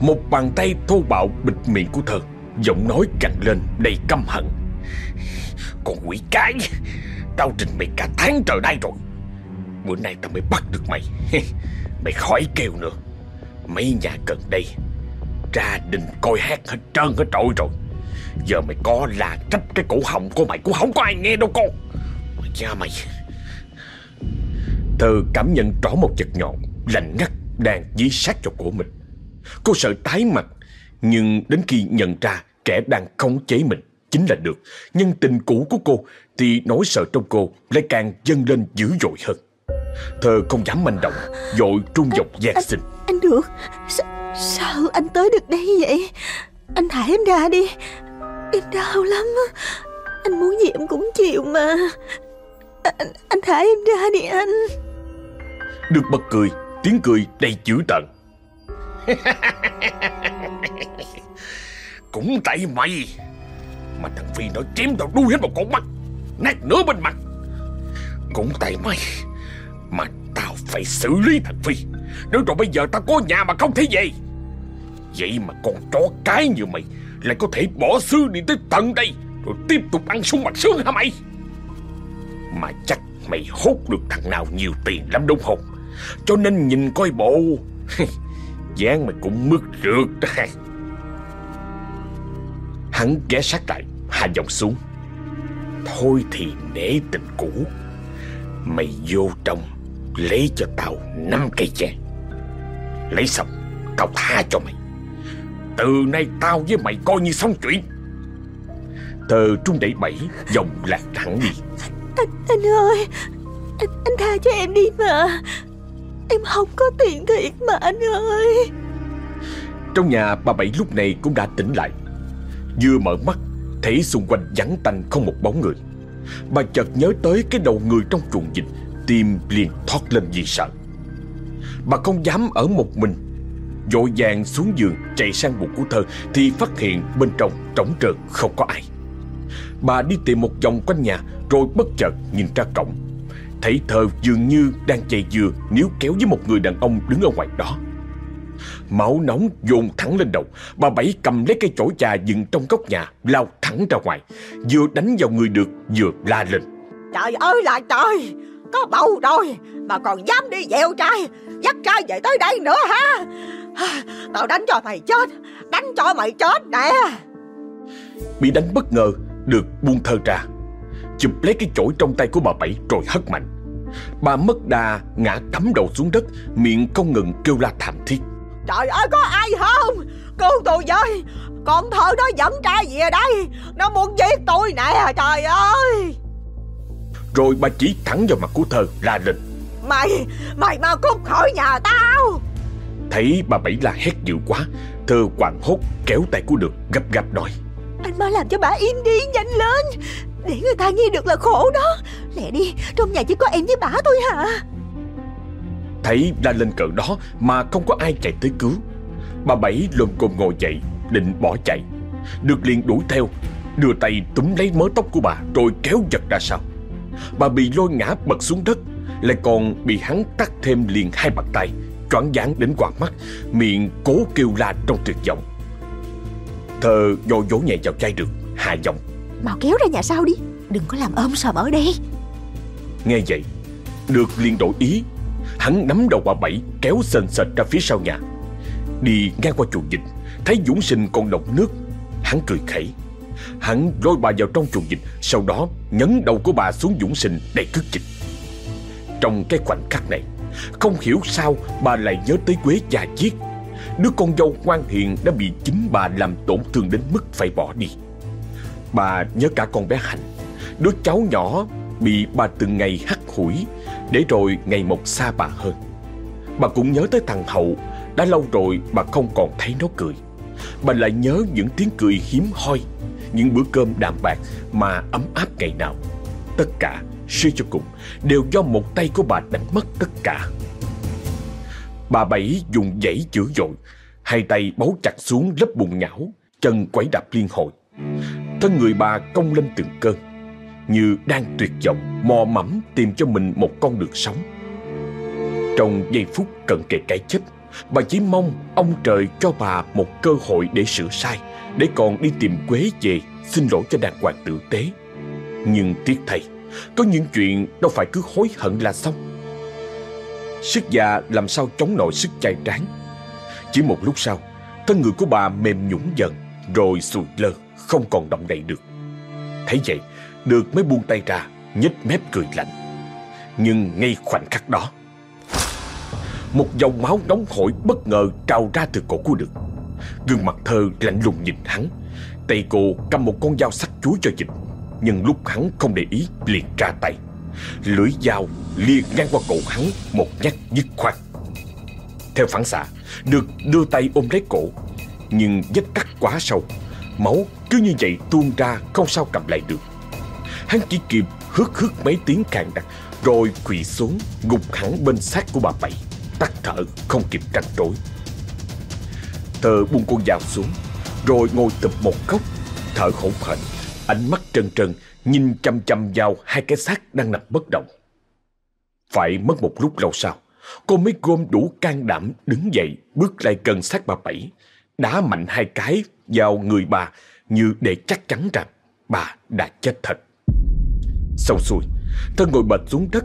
Một bàn tay thô bạo bịt miệng của thơ Giọng nói cằn lên đầy căm hận. Con quỷ cái, Tao trình mày cả tháng trời nay rồi. Bữa nay tao mới bắt được mày. Mày khỏi kêu nữa. Mấy nhà gần đây ra đình coi hát hết trơn hết trội rồi. Giờ mày có là trách cái cổ họng của mày Cũng không có ai nghe đâu con. Mày cha mày Thơ cảm nhận rõ một vật nhọn Lạnh ngắt, đang dí sát vào cổ mình. Cô sợ tái mặt, Nhưng đến khi nhận ra kẻ đang khống chế mình chính là được. Nhưng tình cũ của cô thì nỗi sợ trong cô lại càng dâng lên dữ dội hơn. Thơ không dám manh động, dội trung dọc gian sinh. Anh được, S sao anh tới được đây vậy? Anh thả em ra đi, em đau lắm. Anh muốn gì em cũng chịu mà. Anh, anh thả em ra đi anh. Được bật cười, tiếng cười đầy dữ tợn. Cũng tại mày Mà thằng Phi nó chém tao đuôi hết một con mắt, Nát nửa bên mặt. Cũng tại mày Mà tao phải xử lý thằng Phi. Nếu rồi bây giờ tao có nhà mà không thấy gì Vậy mà con chó cái như mày Lại có thể bỏ xứ đi tới tận đây, Rồi tiếp tục ăn sung mặt sướng hả mày? Mà chắc mày hốt được thằng nào nhiều tiền lắm đúng không? Cho nên nhìn coi bộ. Dáng mày cũng mướt rượt đó. Hắn ghé sát lại Hạ giọng xuống. Thôi thì nể tình cũ Mày vô trong Lấy cho tao năm cây chè Lấy xong Tao tha cho mày. Từ nay tao với mày coi như xong chuyện. Thờ trung đẩy bảy Dòng lạc thẳng đi. Anh, anh ơi anh, anh tha cho em đi mà. Em không có tiền thiệt mà anh ơi. Trong nhà bà Bảy lúc này cũng đã tỉnh lại Vừa mở mắt, Thấy xung quanh vắng tanh không một bóng người. Bà chợt nhớ tới cái đầu người trong chuồng dịch Tim liền thoát lên vì sợ. Bà không dám ở một mình. Vội vàng xuống giường, chạy sang buồng của thơ, Thì phát hiện bên trong trống trơn không có ai. Bà đi tìm một vòng quanh nhà, Rồi bất chợt nhìn ra cổng. Thấy thơ dường như đang chạy dừa nếu kéo với một người đàn ông đứng ở ngoài đó. Máu nóng dồn thẳng lên đầu. Bà Bảy cầm lấy cây chổi trà dựng trong góc nhà Lao thẳng ra ngoài. Vừa đánh vào người được vừa la lên. Trời ơi là trời Có bầu rồi Mà còn dám đi dẹo trai Dắt trai về tới đây nữa ha Tao đánh cho mày chết Đánh cho mày chết nè. Bị đánh bất ngờ Được buông thơ ra. Chụp lấy cái chổi trong tay của bà Bảy rồi hất mạnh. Bà mất đà ngã cắm đầu xuống đất Miệng không ngừng kêu la thảm thiết Trời ơi có ai không Cứu tôi với. Con thơ đó dẫn trai về đây. Nó muốn giết tôi nè trời ơi. Rồi bà chỉ thẳng vào mặt của thơ la lên Mày Mày mau cút khỏi nhà tao. Thấy bà Bảy la hét dữ quá Thơ quảng hốt kéo tay của được gấp gáp nói. Anh mau làm cho bà im đi nhanh lên. Để người ta nghe được là khổ đó. Lẹ đi Trong nhà chỉ có em với bà thôi hả Thấy la lên cỡ đó mà không có ai chạy tới cứu. Bà Bảy lồm cồm ngồi dậy Định bỏ chạy. Được liền đuổi theo Đưa tay túm lấy mớ tóc của bà Rồi kéo giật ra sau. Bà bị lôi ngã bật xuống đất Lại còn bị hắn tắt thêm liền hai bàn tay Choáng váng đến quạt mắt Miệng cố kêu la trong tuyệt vọng. Thơ dò dỗ nhẹ vào chai được Hạ giọng. Mau kéo ra nhà sau đi Đừng có làm ôm sòm ở đây. Nghe vậy Được liền đổi ý Hắn nắm đầu bà Bảy kéo sền sệt ra phía sau nhà. Đi ngang qua chuồng dịch Thấy Dũng Sinh còn đọng nước. Hắn cười khẩy. Hắn lôi bà vào trong chuồng dịch Sau đó nhấn đầu của bà xuống Dũng Sinh đầy cướp dịch Trong cái khoảnh khắc này, Không hiểu sao bà lại nhớ tới Quế già giết Đứa con dâu ngoan hiền đã bị chính bà làm tổn thương đến mức phải bỏ đi. Bà nhớ cả con bé Hạnh. Đứa cháu nhỏ bị bà từng ngày hắt hủi để rồi ngày một xa bà hơn. Bà cũng nhớ tới thằng Hậu Đã lâu rồi bà không còn thấy nó cười. Bà lại nhớ những tiếng cười hiếm hoi Những bữa cơm đạm bạc mà ấm áp ngày nào. Tất cả, suy cho cùng Đều do một tay của bà đánh mất tất cả. Bà Bảy dùng dãy chữa dội Hai tay bấu chặt xuống lớp bùn nhão Chân quẩy đạp liên hồi. Thân người bà cong lên từng cơn. Như đang tuyệt vọng, Mò mẫm tìm cho mình một con đường sống. Trong giây phút cận kề cái chết, Bà chỉ mong ông trời cho bà một cơ hội để sửa sai, Để còn đi tìm Quế về Xin lỗi cho đàng hoàng tử tế. Nhưng tiếc thay, Có những chuyện đâu phải cứ hối hận là xong. Sức già làm sao chống nổi sức chai tráng. Chỉ một lúc sau, Thân người của bà mềm nhũng dần, Rồi sùi lơ, Không còn động đậy được. Thấy vậy được mới buông tay ra, nhếch mép cười lạnh. Nhưng ngay khoảnh khắc đó, Một dòng máu nóng hổi bất ngờ trào ra từ cổ của Được Gương mặt thơ lạnh lùng nhìn hắn, Tay cô cầm một con dao sắc chuối cho dịch, Nhưng lúc hắn không để ý liền ra tay. Lưỡi dao liền ngang qua cổ hắn Một nhát dứt khoát. Theo phản xạ Được đưa tay ôm lấy cổ, Nhưng vết cắt quá sâu, Máu cứ như vậy tuôn ra Không sao cầm lại được. Hắn chỉ kịp hước hước mấy tiếng càng đặc Rồi quỳ xuống, Gục hẳn bên xác của bà Bảy. Tắt thở, không kịp trăn trối Thơ buông con dao xuống, Rồi ngồi tập một góc, Thở hổn hển, Ánh mắt trần trần, Nhìn chăm chăm vào hai cái xác đang nằm bất động. Phải mất một lúc lâu sau, Cô mới gom đủ can đảm đứng dậy, Bước lại gần xác bà Bảy, Đá mạnh hai cái vào người bà Như để chắc chắn rằng bà đã chết thật. Xong xuôi, Thân ngồi bệt xuống đất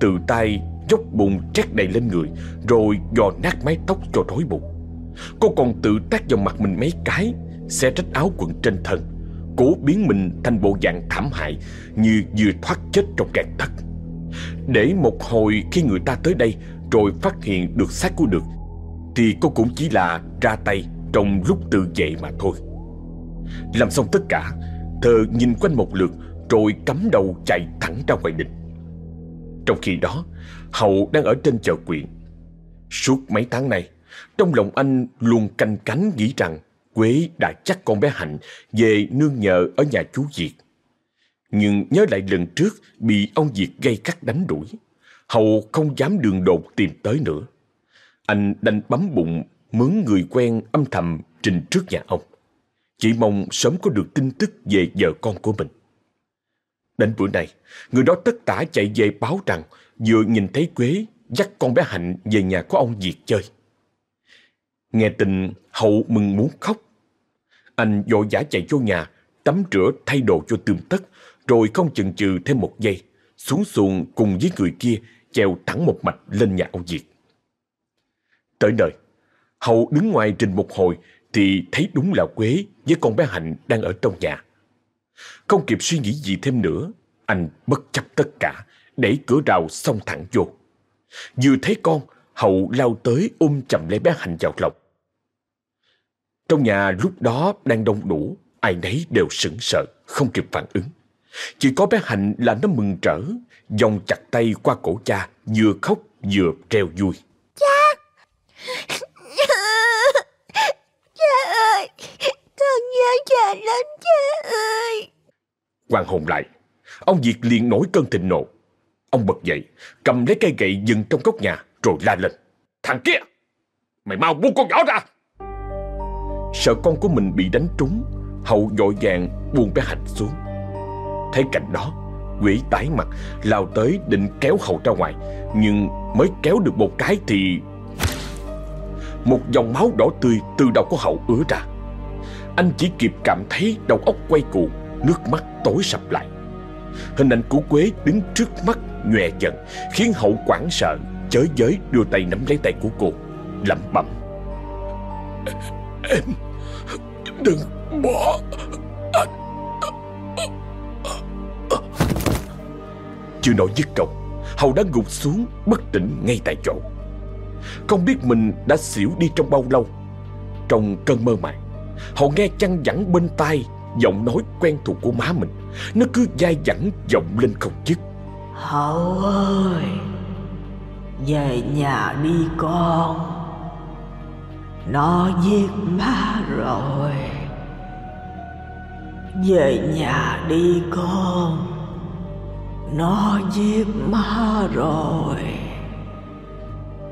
Từ tay dốc bùn trét đầy lên người, Rồi dò nát mái tóc cho rối bụng. Cô còn tự tác vào mặt mình mấy cái Xe rách áo quần trên thân, Cố biến mình thành bộ dạng thảm hại Như vừa thoát chết trong gạt thất. Để một hồi khi người ta tới đây Rồi phát hiện được xác của được, Thì cô cũng chỉ là ra tay Trong lúc tự vệ mà thôi. Làm xong tất cả Thơ nhìn quanh một lượt rồi cắm đầu chạy thẳng ra ngoài đình Trong khi đó, Hậu đang ở trên chợ quyện Suốt mấy tháng này Trong lòng anh luôn canh cánh nghĩ rằng Quế đã chắc con bé Hạnh về nương nhờ ở nhà chú Diệt. Nhưng nhớ lại lần trước bị ông Diệt gây cắt đánh đuổi. Hậu không dám đường đột tìm tới nữa. Anh đành bấm bụng mướn người quen âm thầm trình trước nhà ông. Chỉ mong sớm có được tin tức về vợ con của mình. Đến bữa này, người đó tất tả chạy về báo rằng vừa nhìn thấy Quế dắt con bé Hạnh về nhà của ông Diệt chơi. Nghe tin Hậu mừng muốn khóc. Anh vội vã chạy vô nhà, tắm rửa thay đồ cho tươm tất, rồi không chần chừ thêm một giây, xuống xuồng cùng với người kia trèo thẳng một mạch lên nhà ông Diệt. Tới nơi, Hậu đứng ngoài trình một hồi thì thấy đúng là Quế với con bé Hạnh đang ở trong nhà. Không kịp suy nghĩ gì thêm nữa, anh bất chấp tất cả, đẩy cửa rào xông thẳng vô. Vừa thấy con, Hậu lao tới ôm chầm lấy bé Hạnh vào lòng. Trong nhà lúc đó đang đông đủ, ai nấy đều sững sờ, không kịp phản ứng. Chỉ có bé Hạnh là nó mừng rỡ, dòng chặt tay qua cổ cha, vừa khóc vừa treo vui. Cha! cha ơi! Con nhớ cha lắm cha ơi! Hoàng hồn lại, ông Việt liền nổi cơn thịnh nộ. Ông bật dậy, cầm lấy cây gậy dừng trong góc nhà, rồi la lên. Thằng kia! Mày mau buông con nhỏ ra! Sợ con của mình bị đánh trúng, Hậu dội vàng buông bé Hạnh xuống. Thấy cảnh đó, quỷ tái mặt lao tới định kéo Hậu ra ngoài, nhưng mới kéo được một cái thì một dòng máu đỏ tươi từ đầu của Hậu ứa ra. Anh chỉ kịp cảm thấy đầu óc quay cuồng, nước mắt tối sập lại. Hình ảnh của Quế đứng trước mắt nhòe dần, khiến Hậu quảng sợ, chới giới đưa tay nắm lấy tay của cô, lẩm bẩm. Em, đừng bỏ anh. Chưa nói dứt câu, Hậu đã gục xuống bất tỉnh ngay tại chỗ. Không biết mình đã xỉu đi trong bao lâu. Trong cơn mơ màng, Hậu nghe chăn dẳng bên tai giọng nói quen thuộc của má mình. Nó cứ dai dẳng vọng lên không dứt. Hậu ơi, về nhà đi con. Nó giết má rồi. Về nhà đi con. Nó giết má rồi.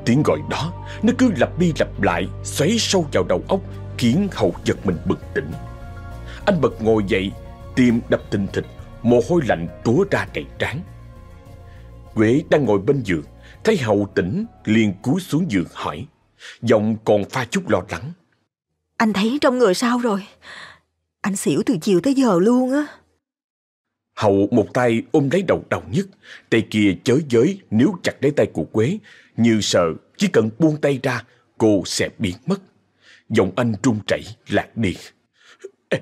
Tiếng gọi đó Nó cứ lặp đi lặp lại Xoáy sâu vào đầu óc Khiến Hậu giật mình bừng tỉnh Anh bật ngồi dậy Tim đập thình thịch Mồ hôi lạnh túa ra đầy trán Quế đang ngồi bên giường Thấy Hậu tỉnh liền cúi xuống giường hỏi Giọng còn pha chút lo lắng Anh thấy trong người sao rồi? Anh xỉu từ chiều tới giờ luôn á. Hậu một tay ôm lấy đầu đau nhất Tay kia chới giới níu chặt lấy tay của Quế Như sợ chỉ cần buông tay ra Cô sẽ biến mất Giọng anh run rẩy lạc đi Em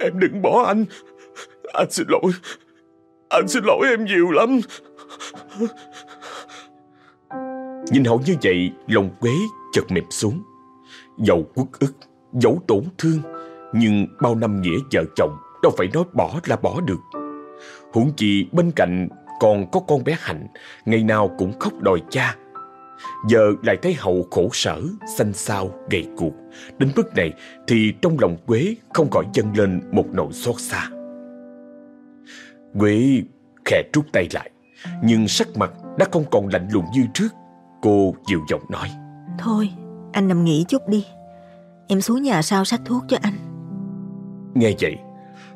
Em đừng bỏ anh. Anh xin lỗi. Anh xin lỗi em nhiều lắm. Nhìn Hậu như vậy, Lòng Quế chợt mềm xuống. Dầu quất ức Dẫu tổn thương, Nhưng bao năm nghĩa vợ chồng, Đâu phải nói bỏ là bỏ được. Huống chi bên cạnh còn có con bé Hạnh, Ngày nào cũng khóc đòi cha. Giờ lại thấy Hậu khổ sở Xanh xao, gầy cuộc. Đến mức này thì trong lòng Quế Không khỏi dâng lên một nỗi xót xa. Quế khẽ rút tay lại Nhưng sắc mặt đã không còn lạnh lùng như trước. Cô dịu giọng nói. Thôi, anh nằm nghỉ chút đi. Em xuống nhà sau sắc thuốc cho anh. Nghe vậy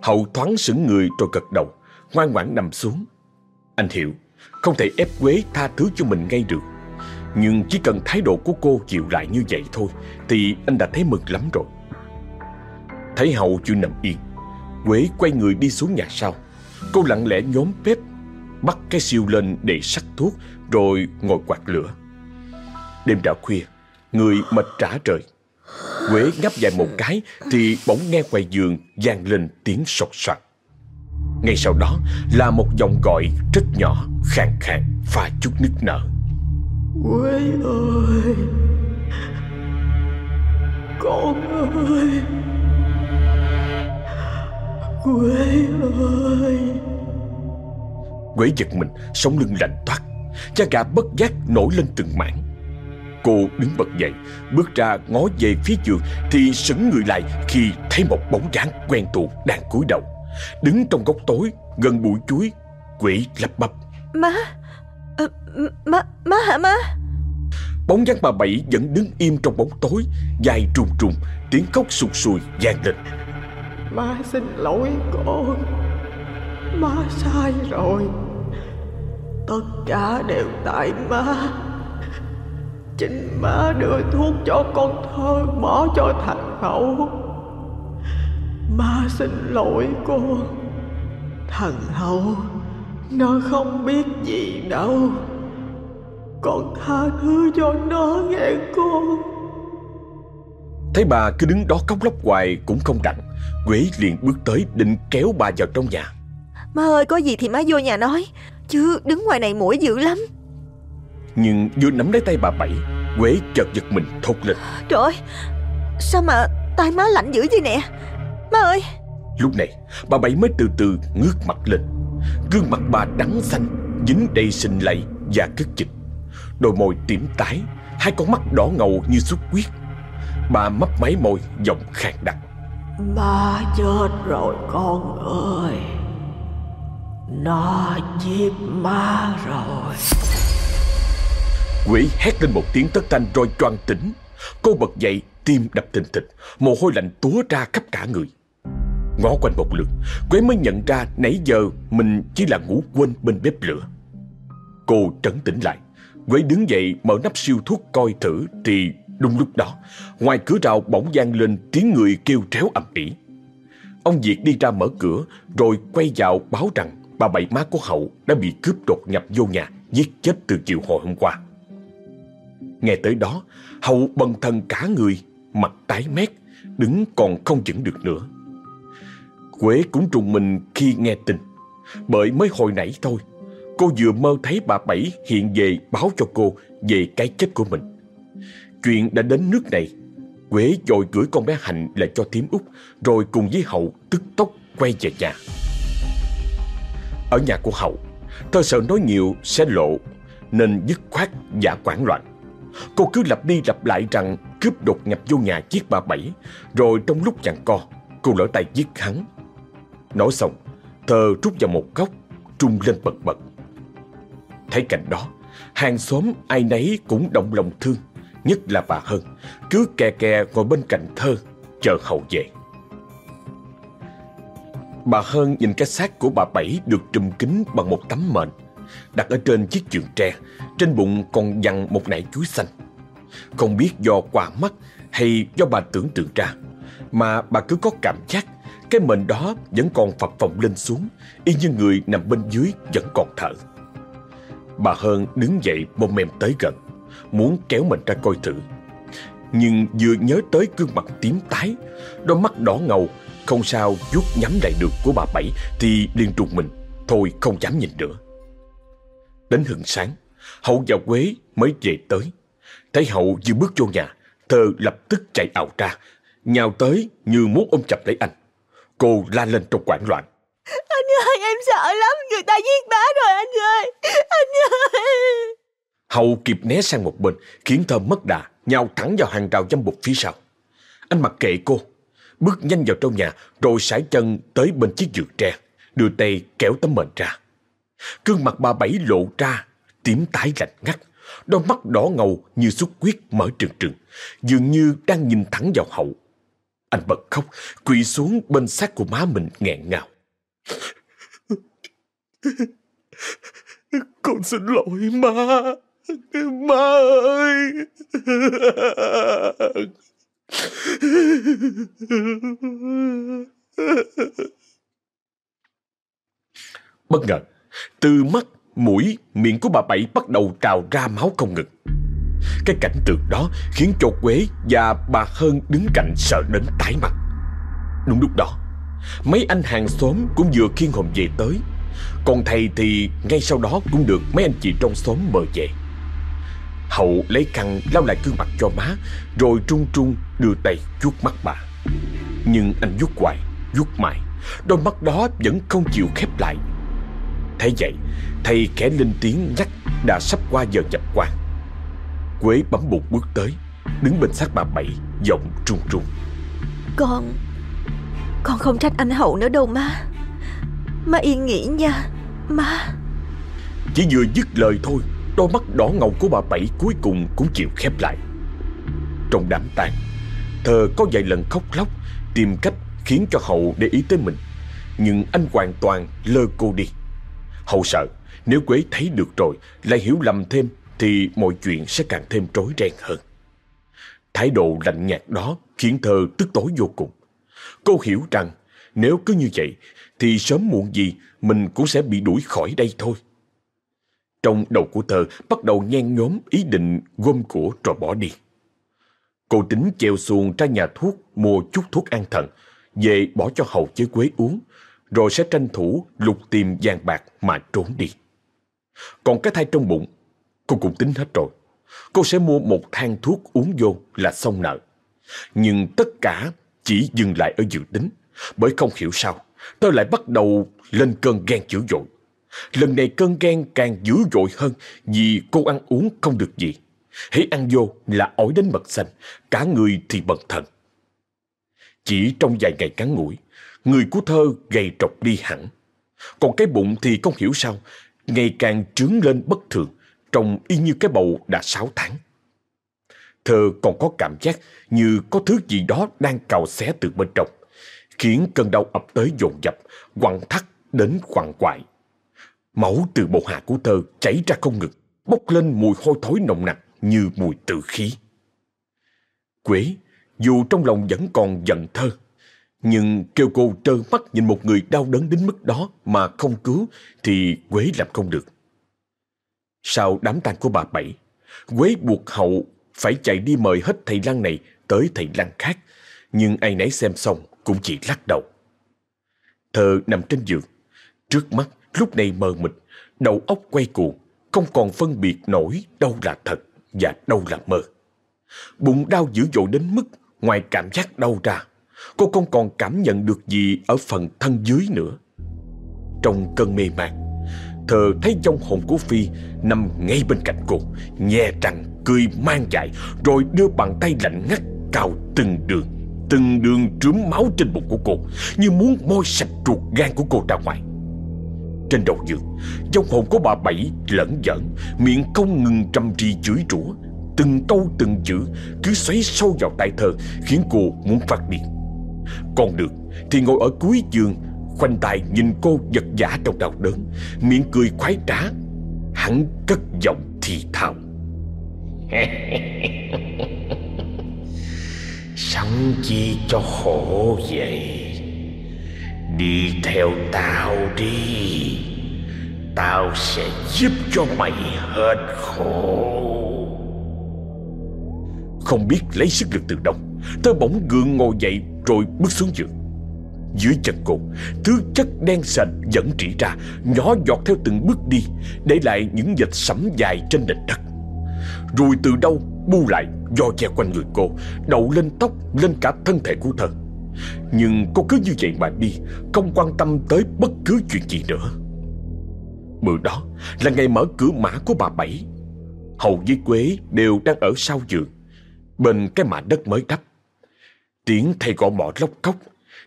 Hậu thoáng sững người rồi gật đầu Ngoan ngoãn nằm xuống. Anh hiểu Không thể ép Quế tha thứ cho mình ngay được nhưng chỉ cần thái độ của cô chịu lại như vậy thôi, Thì anh đã thấy mừng lắm rồi. Thấy Hậu chưa nằm yên, Quế quay người đi xuống nhà sau. Cô lặng lẽ nhóm bếp, Bắt cái siêu lên để sắc thuốc, Rồi ngồi quạt lửa. Đêm đã khuya, Người mệt trả trời. Quế ngáp dài một cái Thì bỗng nghe ngoài giường vang lên tiếng sột soạt. Ngay sau đó là một giọng gọi rất nhỏ, Khàn khàn và chút nức nở. Quế ơi! Con ơi! Quế ơi! Quế giật mình Sống lưng lạnh toát. Cha gà bất giác nổi lên từng mảng. Cô đứng bật dậy Bước ra ngó về phía giường Thì sững người lại khi thấy một bóng dáng quen thuộc đang cúi đầu. Đứng trong góc tối gần bụi chuối Quỷ lắp bắp. Má, ờ, má, má hả má? Bóng dáng bà Bảy vẫn đứng im trong bóng tối Dài trùng trùng Tiếng khóc sụt sùi vang lên. Má xin lỗi con. Má sai rồi. Tất cả đều tại má. Chính má đưa thuốc cho con thơ Bỏ cho thằng Hậu. Má xin lỗi con Thằng Hậu Nó không biết gì đâu. Con tha thứ cho nó nghe con Thấy bà cứ đứng đó khóc lóc hoài cũng không đặng. Quế liền bước tới định kéo bà vào trong nhà. Má ơi có gì thì má vô nhà nói. Chứ đứng ngoài này mũi dữ lắm. Nhưng vừa nắm lấy tay bà Bảy Quế chợt giật mình thốt lên. Trời ơi Sao mà tay má lạnh dữ vậy nè? Má ơi. Lúc này bà Bảy mới từ từ ngước mặt lên Gương mặt bà đắng xanh Dính đầy sình lầy và cất chịch. Đôi môi tím tái Hai con mắt đỏ ngầu như xuất huyết. Bà mấp máy môi giọng khàn đặc. Ba chết rồi con ơi. Nó giết má rồi. Quỷ hét lên một tiếng tất thanh rồi choàng tỉnh. Cô bật dậy tim đập thình thịch. Mồ hôi lạnh túa ra khắp cả người Ngó quanh một lượt. Quế mới nhận ra nãy giờ mình chỉ là ngủ quên bên bếp lửa. Cô trấn tĩnh lại. Quế đứng dậy mở nắp siêu thuốc coi thử Thì đúng lúc đó, Ngoài cửa rào bỗng vang lên tiếng người kêu tréo ầm ĩ. Ông Việt đi ra mở cửa, Rồi quay vào báo rằng Bà bảy má của Hậu đã bị cướp đột nhập vô nhà, Giết chết từ chiều hồi hôm qua. Nghe tới đó, Hậu bần thần cả người, Mặt tái mét, Đứng còn không chững được nữa. Quế cũng trùng mình khi nghe tin. Bởi mới hồi nãy thôi, Cô vừa mơ thấy bà Bảy hiện về báo cho cô về cái chết của mình. Chuyện đã đến nước này, Quế dội gửi con bé Hạnh lại cho thím út, Rồi cùng với Hậu tức tốc quay về nhà. Ở nhà của Hậu, Thơ sợ nói nhiều sẽ lộ, Nên dứt khoát giả quản loạn. Cô cứ lặp đi lặp lại rằng cướp đột nhập vô nhà giết bà Bảy, Rồi trong lúc chẳng co, Cô lỡ tay giết hắn. Nói xong Thơ rút vào một góc, Trung lên bật bật. Thấy cảnh đó, Hàng xóm ai nấy cũng động lòng thương, Nhất là bà Hân, Cứ kè kè ngồi bên cạnh Thơ, Chờ hậu về. Bà Hân nhìn cái xác của bà Bảy Được trùm kín bằng một tấm mền, Đặt ở trên chiếc giường tre, Trên bụng còn dằn một nải chuối xanh. Không biết do quả mắt Hay do bà tưởng tượng ra, Mà bà cứ có cảm giác cái mệnh đó vẫn còn phập phồng lên xuống, Y như người nằm bên dưới vẫn còn thở. Bà Hơn đứng dậy bông mềm tới gần, Muốn kéo mình ra coi thử. Nhưng vừa nhớ tới gương mặt tím tái, Đôi mắt đỏ ngầu, Không sao vuốt nhắm lại được của bà Bảy Thì liền trùng mình, Thôi không dám nhìn nữa. Đến hừng sáng, Hậu và Quế mới về tới. Thấy Hậu vừa bước vô nhà, Thơ lập tức chạy ảo ra, Nhào tới như muốn ôm chặt lấy anh. Cô la lên trong quảng loạn. Anh ơi em sợ lắm. Người ta giết bá rồi anh ơi. Anh ơi. Hậu kịp né sang một bên Khiến Thơ mất đà Nhào thẳng vào hàng rào dâm bụt phía sau. Anh mặc kệ cô Bước nhanh vào trong nhà Rồi sải chân tới bên chiếc giường tre Đưa tay kéo tấm mền ra. Cương mặt bà Bảy lộ ra Tím tái lạnh ngắt Đôi mắt đỏ ngầu như xuất huyết mở trừng trừng Dường như đang nhìn thẳng vào hậu Anh bật khóc Quỳ xuống bên xác của má mình nghẹn ngào Con xin lỗi má. Má ơi. Bất ngờ, từ mắt, mũi, miệng của bà Bảy bắt đầu trào ra máu không ngừng. Cái cảnh tượng đó khiến cho Quế và bà Hơn đứng cạnh sợ đến tái mặt. Đúng lúc đó, mấy anh hàng xóm cũng vừa khiêng hồn về tới. Còn thầy thì ngay sau đó cũng được mấy anh chị trong xóm mời về. Hậu lấy khăn lau lại gương mặt cho má, rồi trung trung đưa tay vuốt mắt bà. Nhưng anh vuốt hoài, vuốt mãi, đôi mắt đó vẫn không chịu khép lại. thế vậy, thầy khẽ lên tiếng nhắc đã sắp qua giờ nhập quan. Quế bấm bụng bước tới, đứng bên sát bà Bảy, giọng trung trung. Con Con không trách anh Hậu nữa đâu má Má yên nghỉ nha Má Chỉ vừa dứt lời thôi, đôi mắt đỏ ngầu của bà Bảy cuối cùng cũng chịu khép lại. Trong đám tang, thơ có vài lần khóc lóc, tìm cách khiến cho Hậu để ý tới mình. Nhưng anh hoàn toàn lơ cô đi. Hậu sợ, nếu Quế thấy được rồi, lại hiểu lầm thêm, thì mọi chuyện sẽ càng thêm rối ren hơn. Thái độ lạnh nhạt đó khiến thơ tức tối vô cùng. Cô hiểu rằng nếu cứ như vậy thì sớm muộn gì mình cũng sẽ bị đuổi khỏi đây thôi. Trong đầu của thơ bắt đầu nhen nhóm ý định gom của rồi bỏ đi. Cô tính treo xuồng ra nhà thuốc mua chút thuốc an thần, về bỏ cho hầu chế Quế uống, rồi sẽ tranh thủ lục tìm vàng bạc mà trốn đi. Còn cái thai trong bụng, cô cũng tính hết rồi. Cô sẽ mua một thang thuốc uống vô là xong nợ. Nhưng tất cả chỉ dừng lại ở dự tính, bởi không hiểu sao, tôi lại bắt đầu lên cơn ghen dữ dội. Lần này cơn ghen càng dữ dội hơn vì cô ăn uống không được gì. Hãy ăn vô là ổi đến mật xanh, cả người thì bần thần. Chỉ trong vài ngày ngắn ngủi, người của thơ gầy trọc đi hẳn. Còn cái bụng thì không hiểu sao, ngày càng trướng lên bất thường, trông y như cái bầu đã sáu tháng. Thơ còn có cảm giác như có thứ gì đó đang cào xé từ bên trong, khiến cơn đau ập tới dồn dập, quặn thắt đến quặn quại. Máu từ bộ hạ của thơ chảy ra không ngừng, bốc lên mùi hôi thối nồng nặc như mùi tử khí. Quế, dù trong lòng vẫn còn giận thơ, nhưng kêu cô trơ mắt nhìn một người đau đớn đến mức đó mà không cứu thì Quế làm không được. Sau đám tang của bà Bảy, Quế buộc hậu phải chạy đi mời hết thầy Lăng này tới thầy Lăng khác, nhưng ai nấy xem xong cũng chỉ lắc đầu. Thơ nằm trên giường, trước mắt lúc này mờ mịt, đầu óc quay cuồng, không còn phân biệt nổi đâu là thật và đâu là mơ. Bụng đau dữ dội đến mức ngoài cảm giác đau ra, cô không còn cảm nhận được gì ở phần thân dưới nữa. Trong cơn mê man, thờ thấy trong hồn của Phi nằm ngay bên cạnh cô, nhè răng, cười mang dại, rồi đưa bàn tay lạnh ngắt cào từng đường, từng đường trướm máu trên bụng của cô, như muốn môi sạch ruột gan của cô ra ngoài. Trên đầu giường, trong hồn của bà Bảy lẫn giỡn, miệng không ngừng trầm trì chửi rủa, từng câu từng chữ cứ xoáy sâu vào tai thơ khiến cô muốn phát điên. Còn được thì ngồi ở cuối giường khoanh tay nhìn cô giật giả trong đau đớn. Miệng cười khoái trá. Hắn cất giọng thì thào. Sống chi cho khổ vậy? Đi theo tao đi. Tao sẽ giúp cho mày hết khổ. Không biết lấy sức lực từ đâu. Tớ bỗng gượng ngồi dậy rồi bước xuống giường. Dưới chân cô Thứ chất đen sền dẫn trị ra Nhỏ giọt theo từng bước đi Để lại những vệt sẫm dài trên nền đất. Rồi từ đâu bu lại do che quanh người cô Đậu lên tóc lên cả thân thể của thần. Nhưng cô cứ như vậy mà đi Không quan tâm tới bất cứ chuyện gì nữa. Bữa đó là ngày mở cửa mã của bà Bảy. Hầu với Quế đều đang ở sau giường Bên cái mạ đất mới đắp. Tiếng thầy gõ mỏ lóc cốc,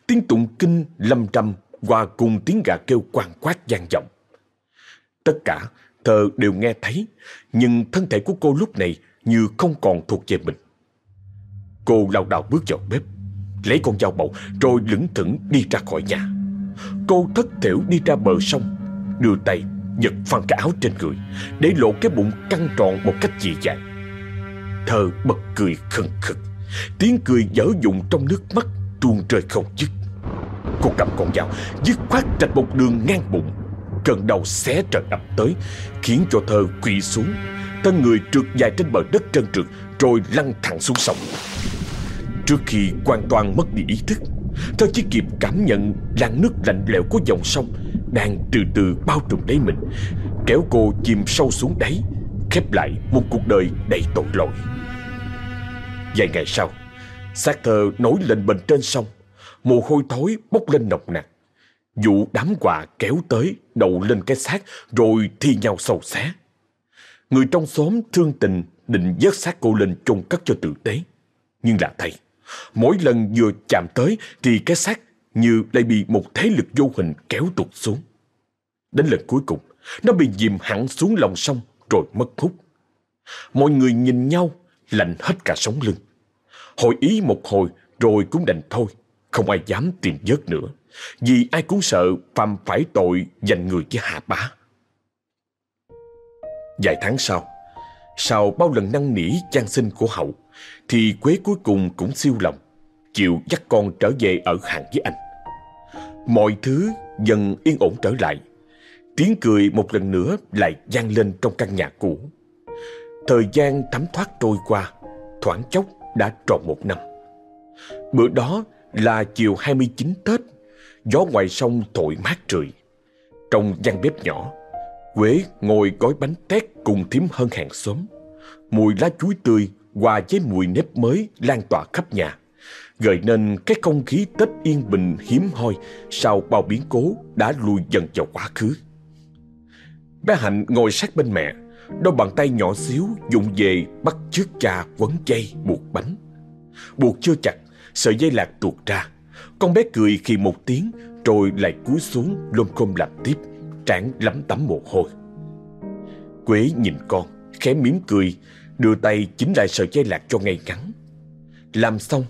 tiếng tụng kinh lâm trăm và cùng tiếng gà kêu quang quát gian vọng. Tất cả thờ đều nghe thấy, nhưng thân thể của cô lúc này như không còn thuộc về mình. Cô lao đảo bước vào bếp, lấy con dao bầu rồi lững thững đi ra khỏi nhà. Cô thất thểu đi ra bờ sông, đưa tay giật phăng cái áo trên người, để lộ cái bụng căng tròn một cách dị dạng. Thơ bật cười khừng khực. Tiếng cười dở dụng trong nước mắt tuôn rơi không dứt. Cô cầm con dao Dứt khoát rạch một đường ngang bụng. Cơn đầu xé trời ập tới Khiến cho thơ quỳ xuống. Thân người trượt dài trên bờ đất trơn trượt Rồi lăn thẳng xuống sông. Trước khi hoàn toàn mất đi ý thức Thơ chỉ kịp cảm nhận làn nước lạnh lẽo của dòng sông Đang từ từ bao trùm lấy mình Kéo cô chìm sâu xuống đáy Khép lại một cuộc đời đầy tội lỗi. Vài ngày sau, xác thơ nổi lên bên trên sông, mồ hôi thối bốc lên nồng nặc. Vụ đám quà kéo tới, đậu lên cái xác rồi thi nhau sầu xé. Người trong xóm thương tình định vớt xác cô lên chôn cất cho tử tế. Nhưng là thầy, mỗi lần vừa chạm tới thì cái xác như lại bị một thế lực vô hình kéo tụt xuống. Đến lần cuối cùng, nó bị dìm hẳn xuống lòng sông rồi mất hút. Mọi người nhìn nhau lạnh hết cả sống lưng. Hội ý một hồi rồi cũng đành thôi, không ai dám tìm vớt nữa, vì ai cũng sợ phạm phải tội giành người với hạ bá. Vài tháng sau, sau bao lần năn nỉ gian sinh của hậu, thì Quế cuối cùng cũng siêu lòng, chịu dắt con trở về ở hàng với anh. Mọi thứ dần yên ổn trở lại, tiếng cười một lần nữa lại vang lên trong căn nhà cũ. Thời gian thấm thoát trôi qua, thoảng chốc đã tròn một năm. Bữa đó là chiều 29 Tết, gió ngoài sông thổi mát trời. Trong gian bếp nhỏ, Quế ngồi gói bánh tét cùng thím hơn hàng xóm. Mùi lá chuối tươi hòa với mùi nếp mới lan tỏa khắp nhà, gợi nên cái không khí Tết yên bình hiếm hoi sau bao biến cố đã lùi dần vào quá khứ. Bé Hạnh ngồi sát bên mẹ, đôi bàn tay nhỏ xíu dùng về bắt chiếc cha quấn dây buộc bánh. Buộc chưa chặt, sợi dây lạc tuột ra. Con bé cười khi một tiếng rồi lại cúi xuống lôm khôm làm tiếp, trán lắm tắm mồ hôi. Quế nhìn con, khẽ mỉm cười, đưa tay chính lại sợi dây lạc cho ngay ngắn. Làm xong,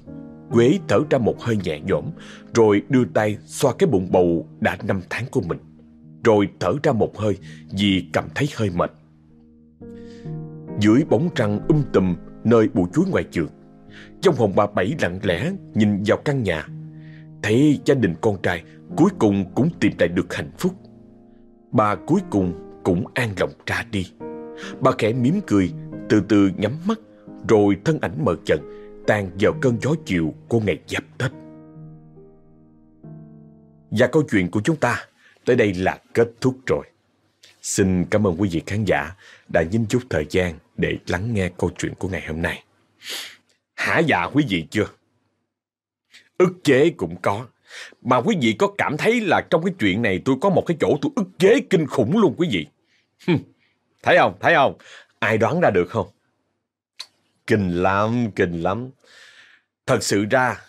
Quế thở ra một hơi nhẹ nhõm, rồi đưa tay xoa cái bụng bầu đã năm tháng của mình. Rồi thở ra một hơi vì cảm thấy hơi mệt. Dưới bóng trăng um tùm nơi bụi chuối ngoài trường, trong hồn bà Bảy lặng lẽ nhìn vào căn nhà, thấy gia đình con trai cuối cùng cũng tìm lại được hạnh phúc. Bà cuối cùng cũng an lòng ra đi. Bà khẽ mỉm cười, từ từ nhắm mắt, rồi thân ảnh mờ dần, tan vào cơn gió chiều của ngày giáp Tết. Và câu chuyện của chúng ta tới đây là kết thúc rồi. Xin cảm ơn quý vị khán giả đã nhìn chút thời gian để lắng nghe câu chuyện của ngày hôm nay. Hả dạ quý vị chưa? Ức chế cũng có. Mà quý vị có cảm thấy là trong cái chuyện này tôi có một cái chỗ tôi ức chế kinh khủng luôn quý vị. thấy không? Thấy không? Ai đoán ra được không? Kinh lắm, kinh lắm. Thật sự ra,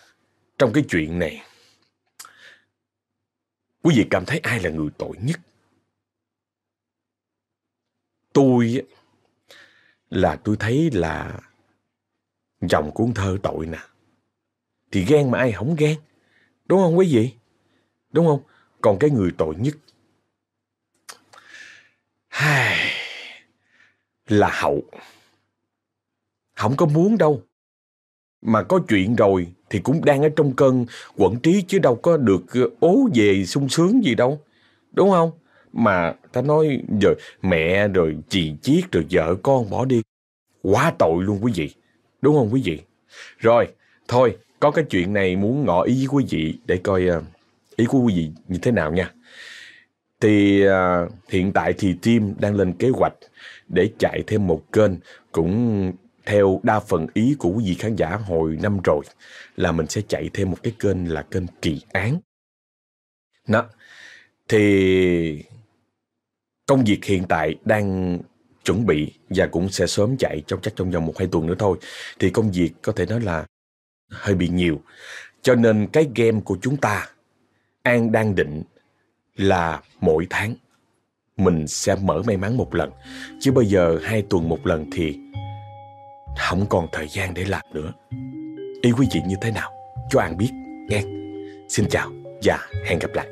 trong cái chuyện này, quý vị cảm thấy ai là người tội nhất? Tôi là tôi thấy là dòng cuốn thơ tội nè. Thì ghen mà ai không ghen. Đúng không quý vị? Đúng không? Còn cái người tội nhất là hậu. Không có muốn đâu. Mà có chuyện rồi thì cũng đang ở trong cơn quẩn trí chứ đâu có được ờ, ố về sung sướng gì đâu. Đúng không? Mà ta nói giờ mẹ rồi chị chiết rồi vợ con bỏ đi. Quá tội luôn quý vị. Đúng không quý vị? Rồi, thôi, có cái chuyện này muốn ngỏ ý với quý vị để coi ờ, ý của quý vị như thế nào nha. Thì uh, hiện tại thì team đang lên kế hoạch để chạy thêm một kênh cũng theo đa phần ý của quý vị khán giả hồi năm rồi là mình sẽ chạy thêm một cái kênh là kênh kỳ án. Đó. Thì công việc hiện tại đang chuẩn bị và cũng sẽ sớm chạy, trong chắc trong vòng một, hai tuần nữa thôi. Thì công việc có thể nói là hơi bị nhiều. Cho nên cái game của chúng ta, An đang định là mỗi tháng mình sẽ mở may mắn một lần. Chứ bây giờ hai tuần một lần thì không còn thời gian để làm nữa. Ý quý vị như thế nào? Cho An biết, nghe. Xin chào và hẹn gặp lại.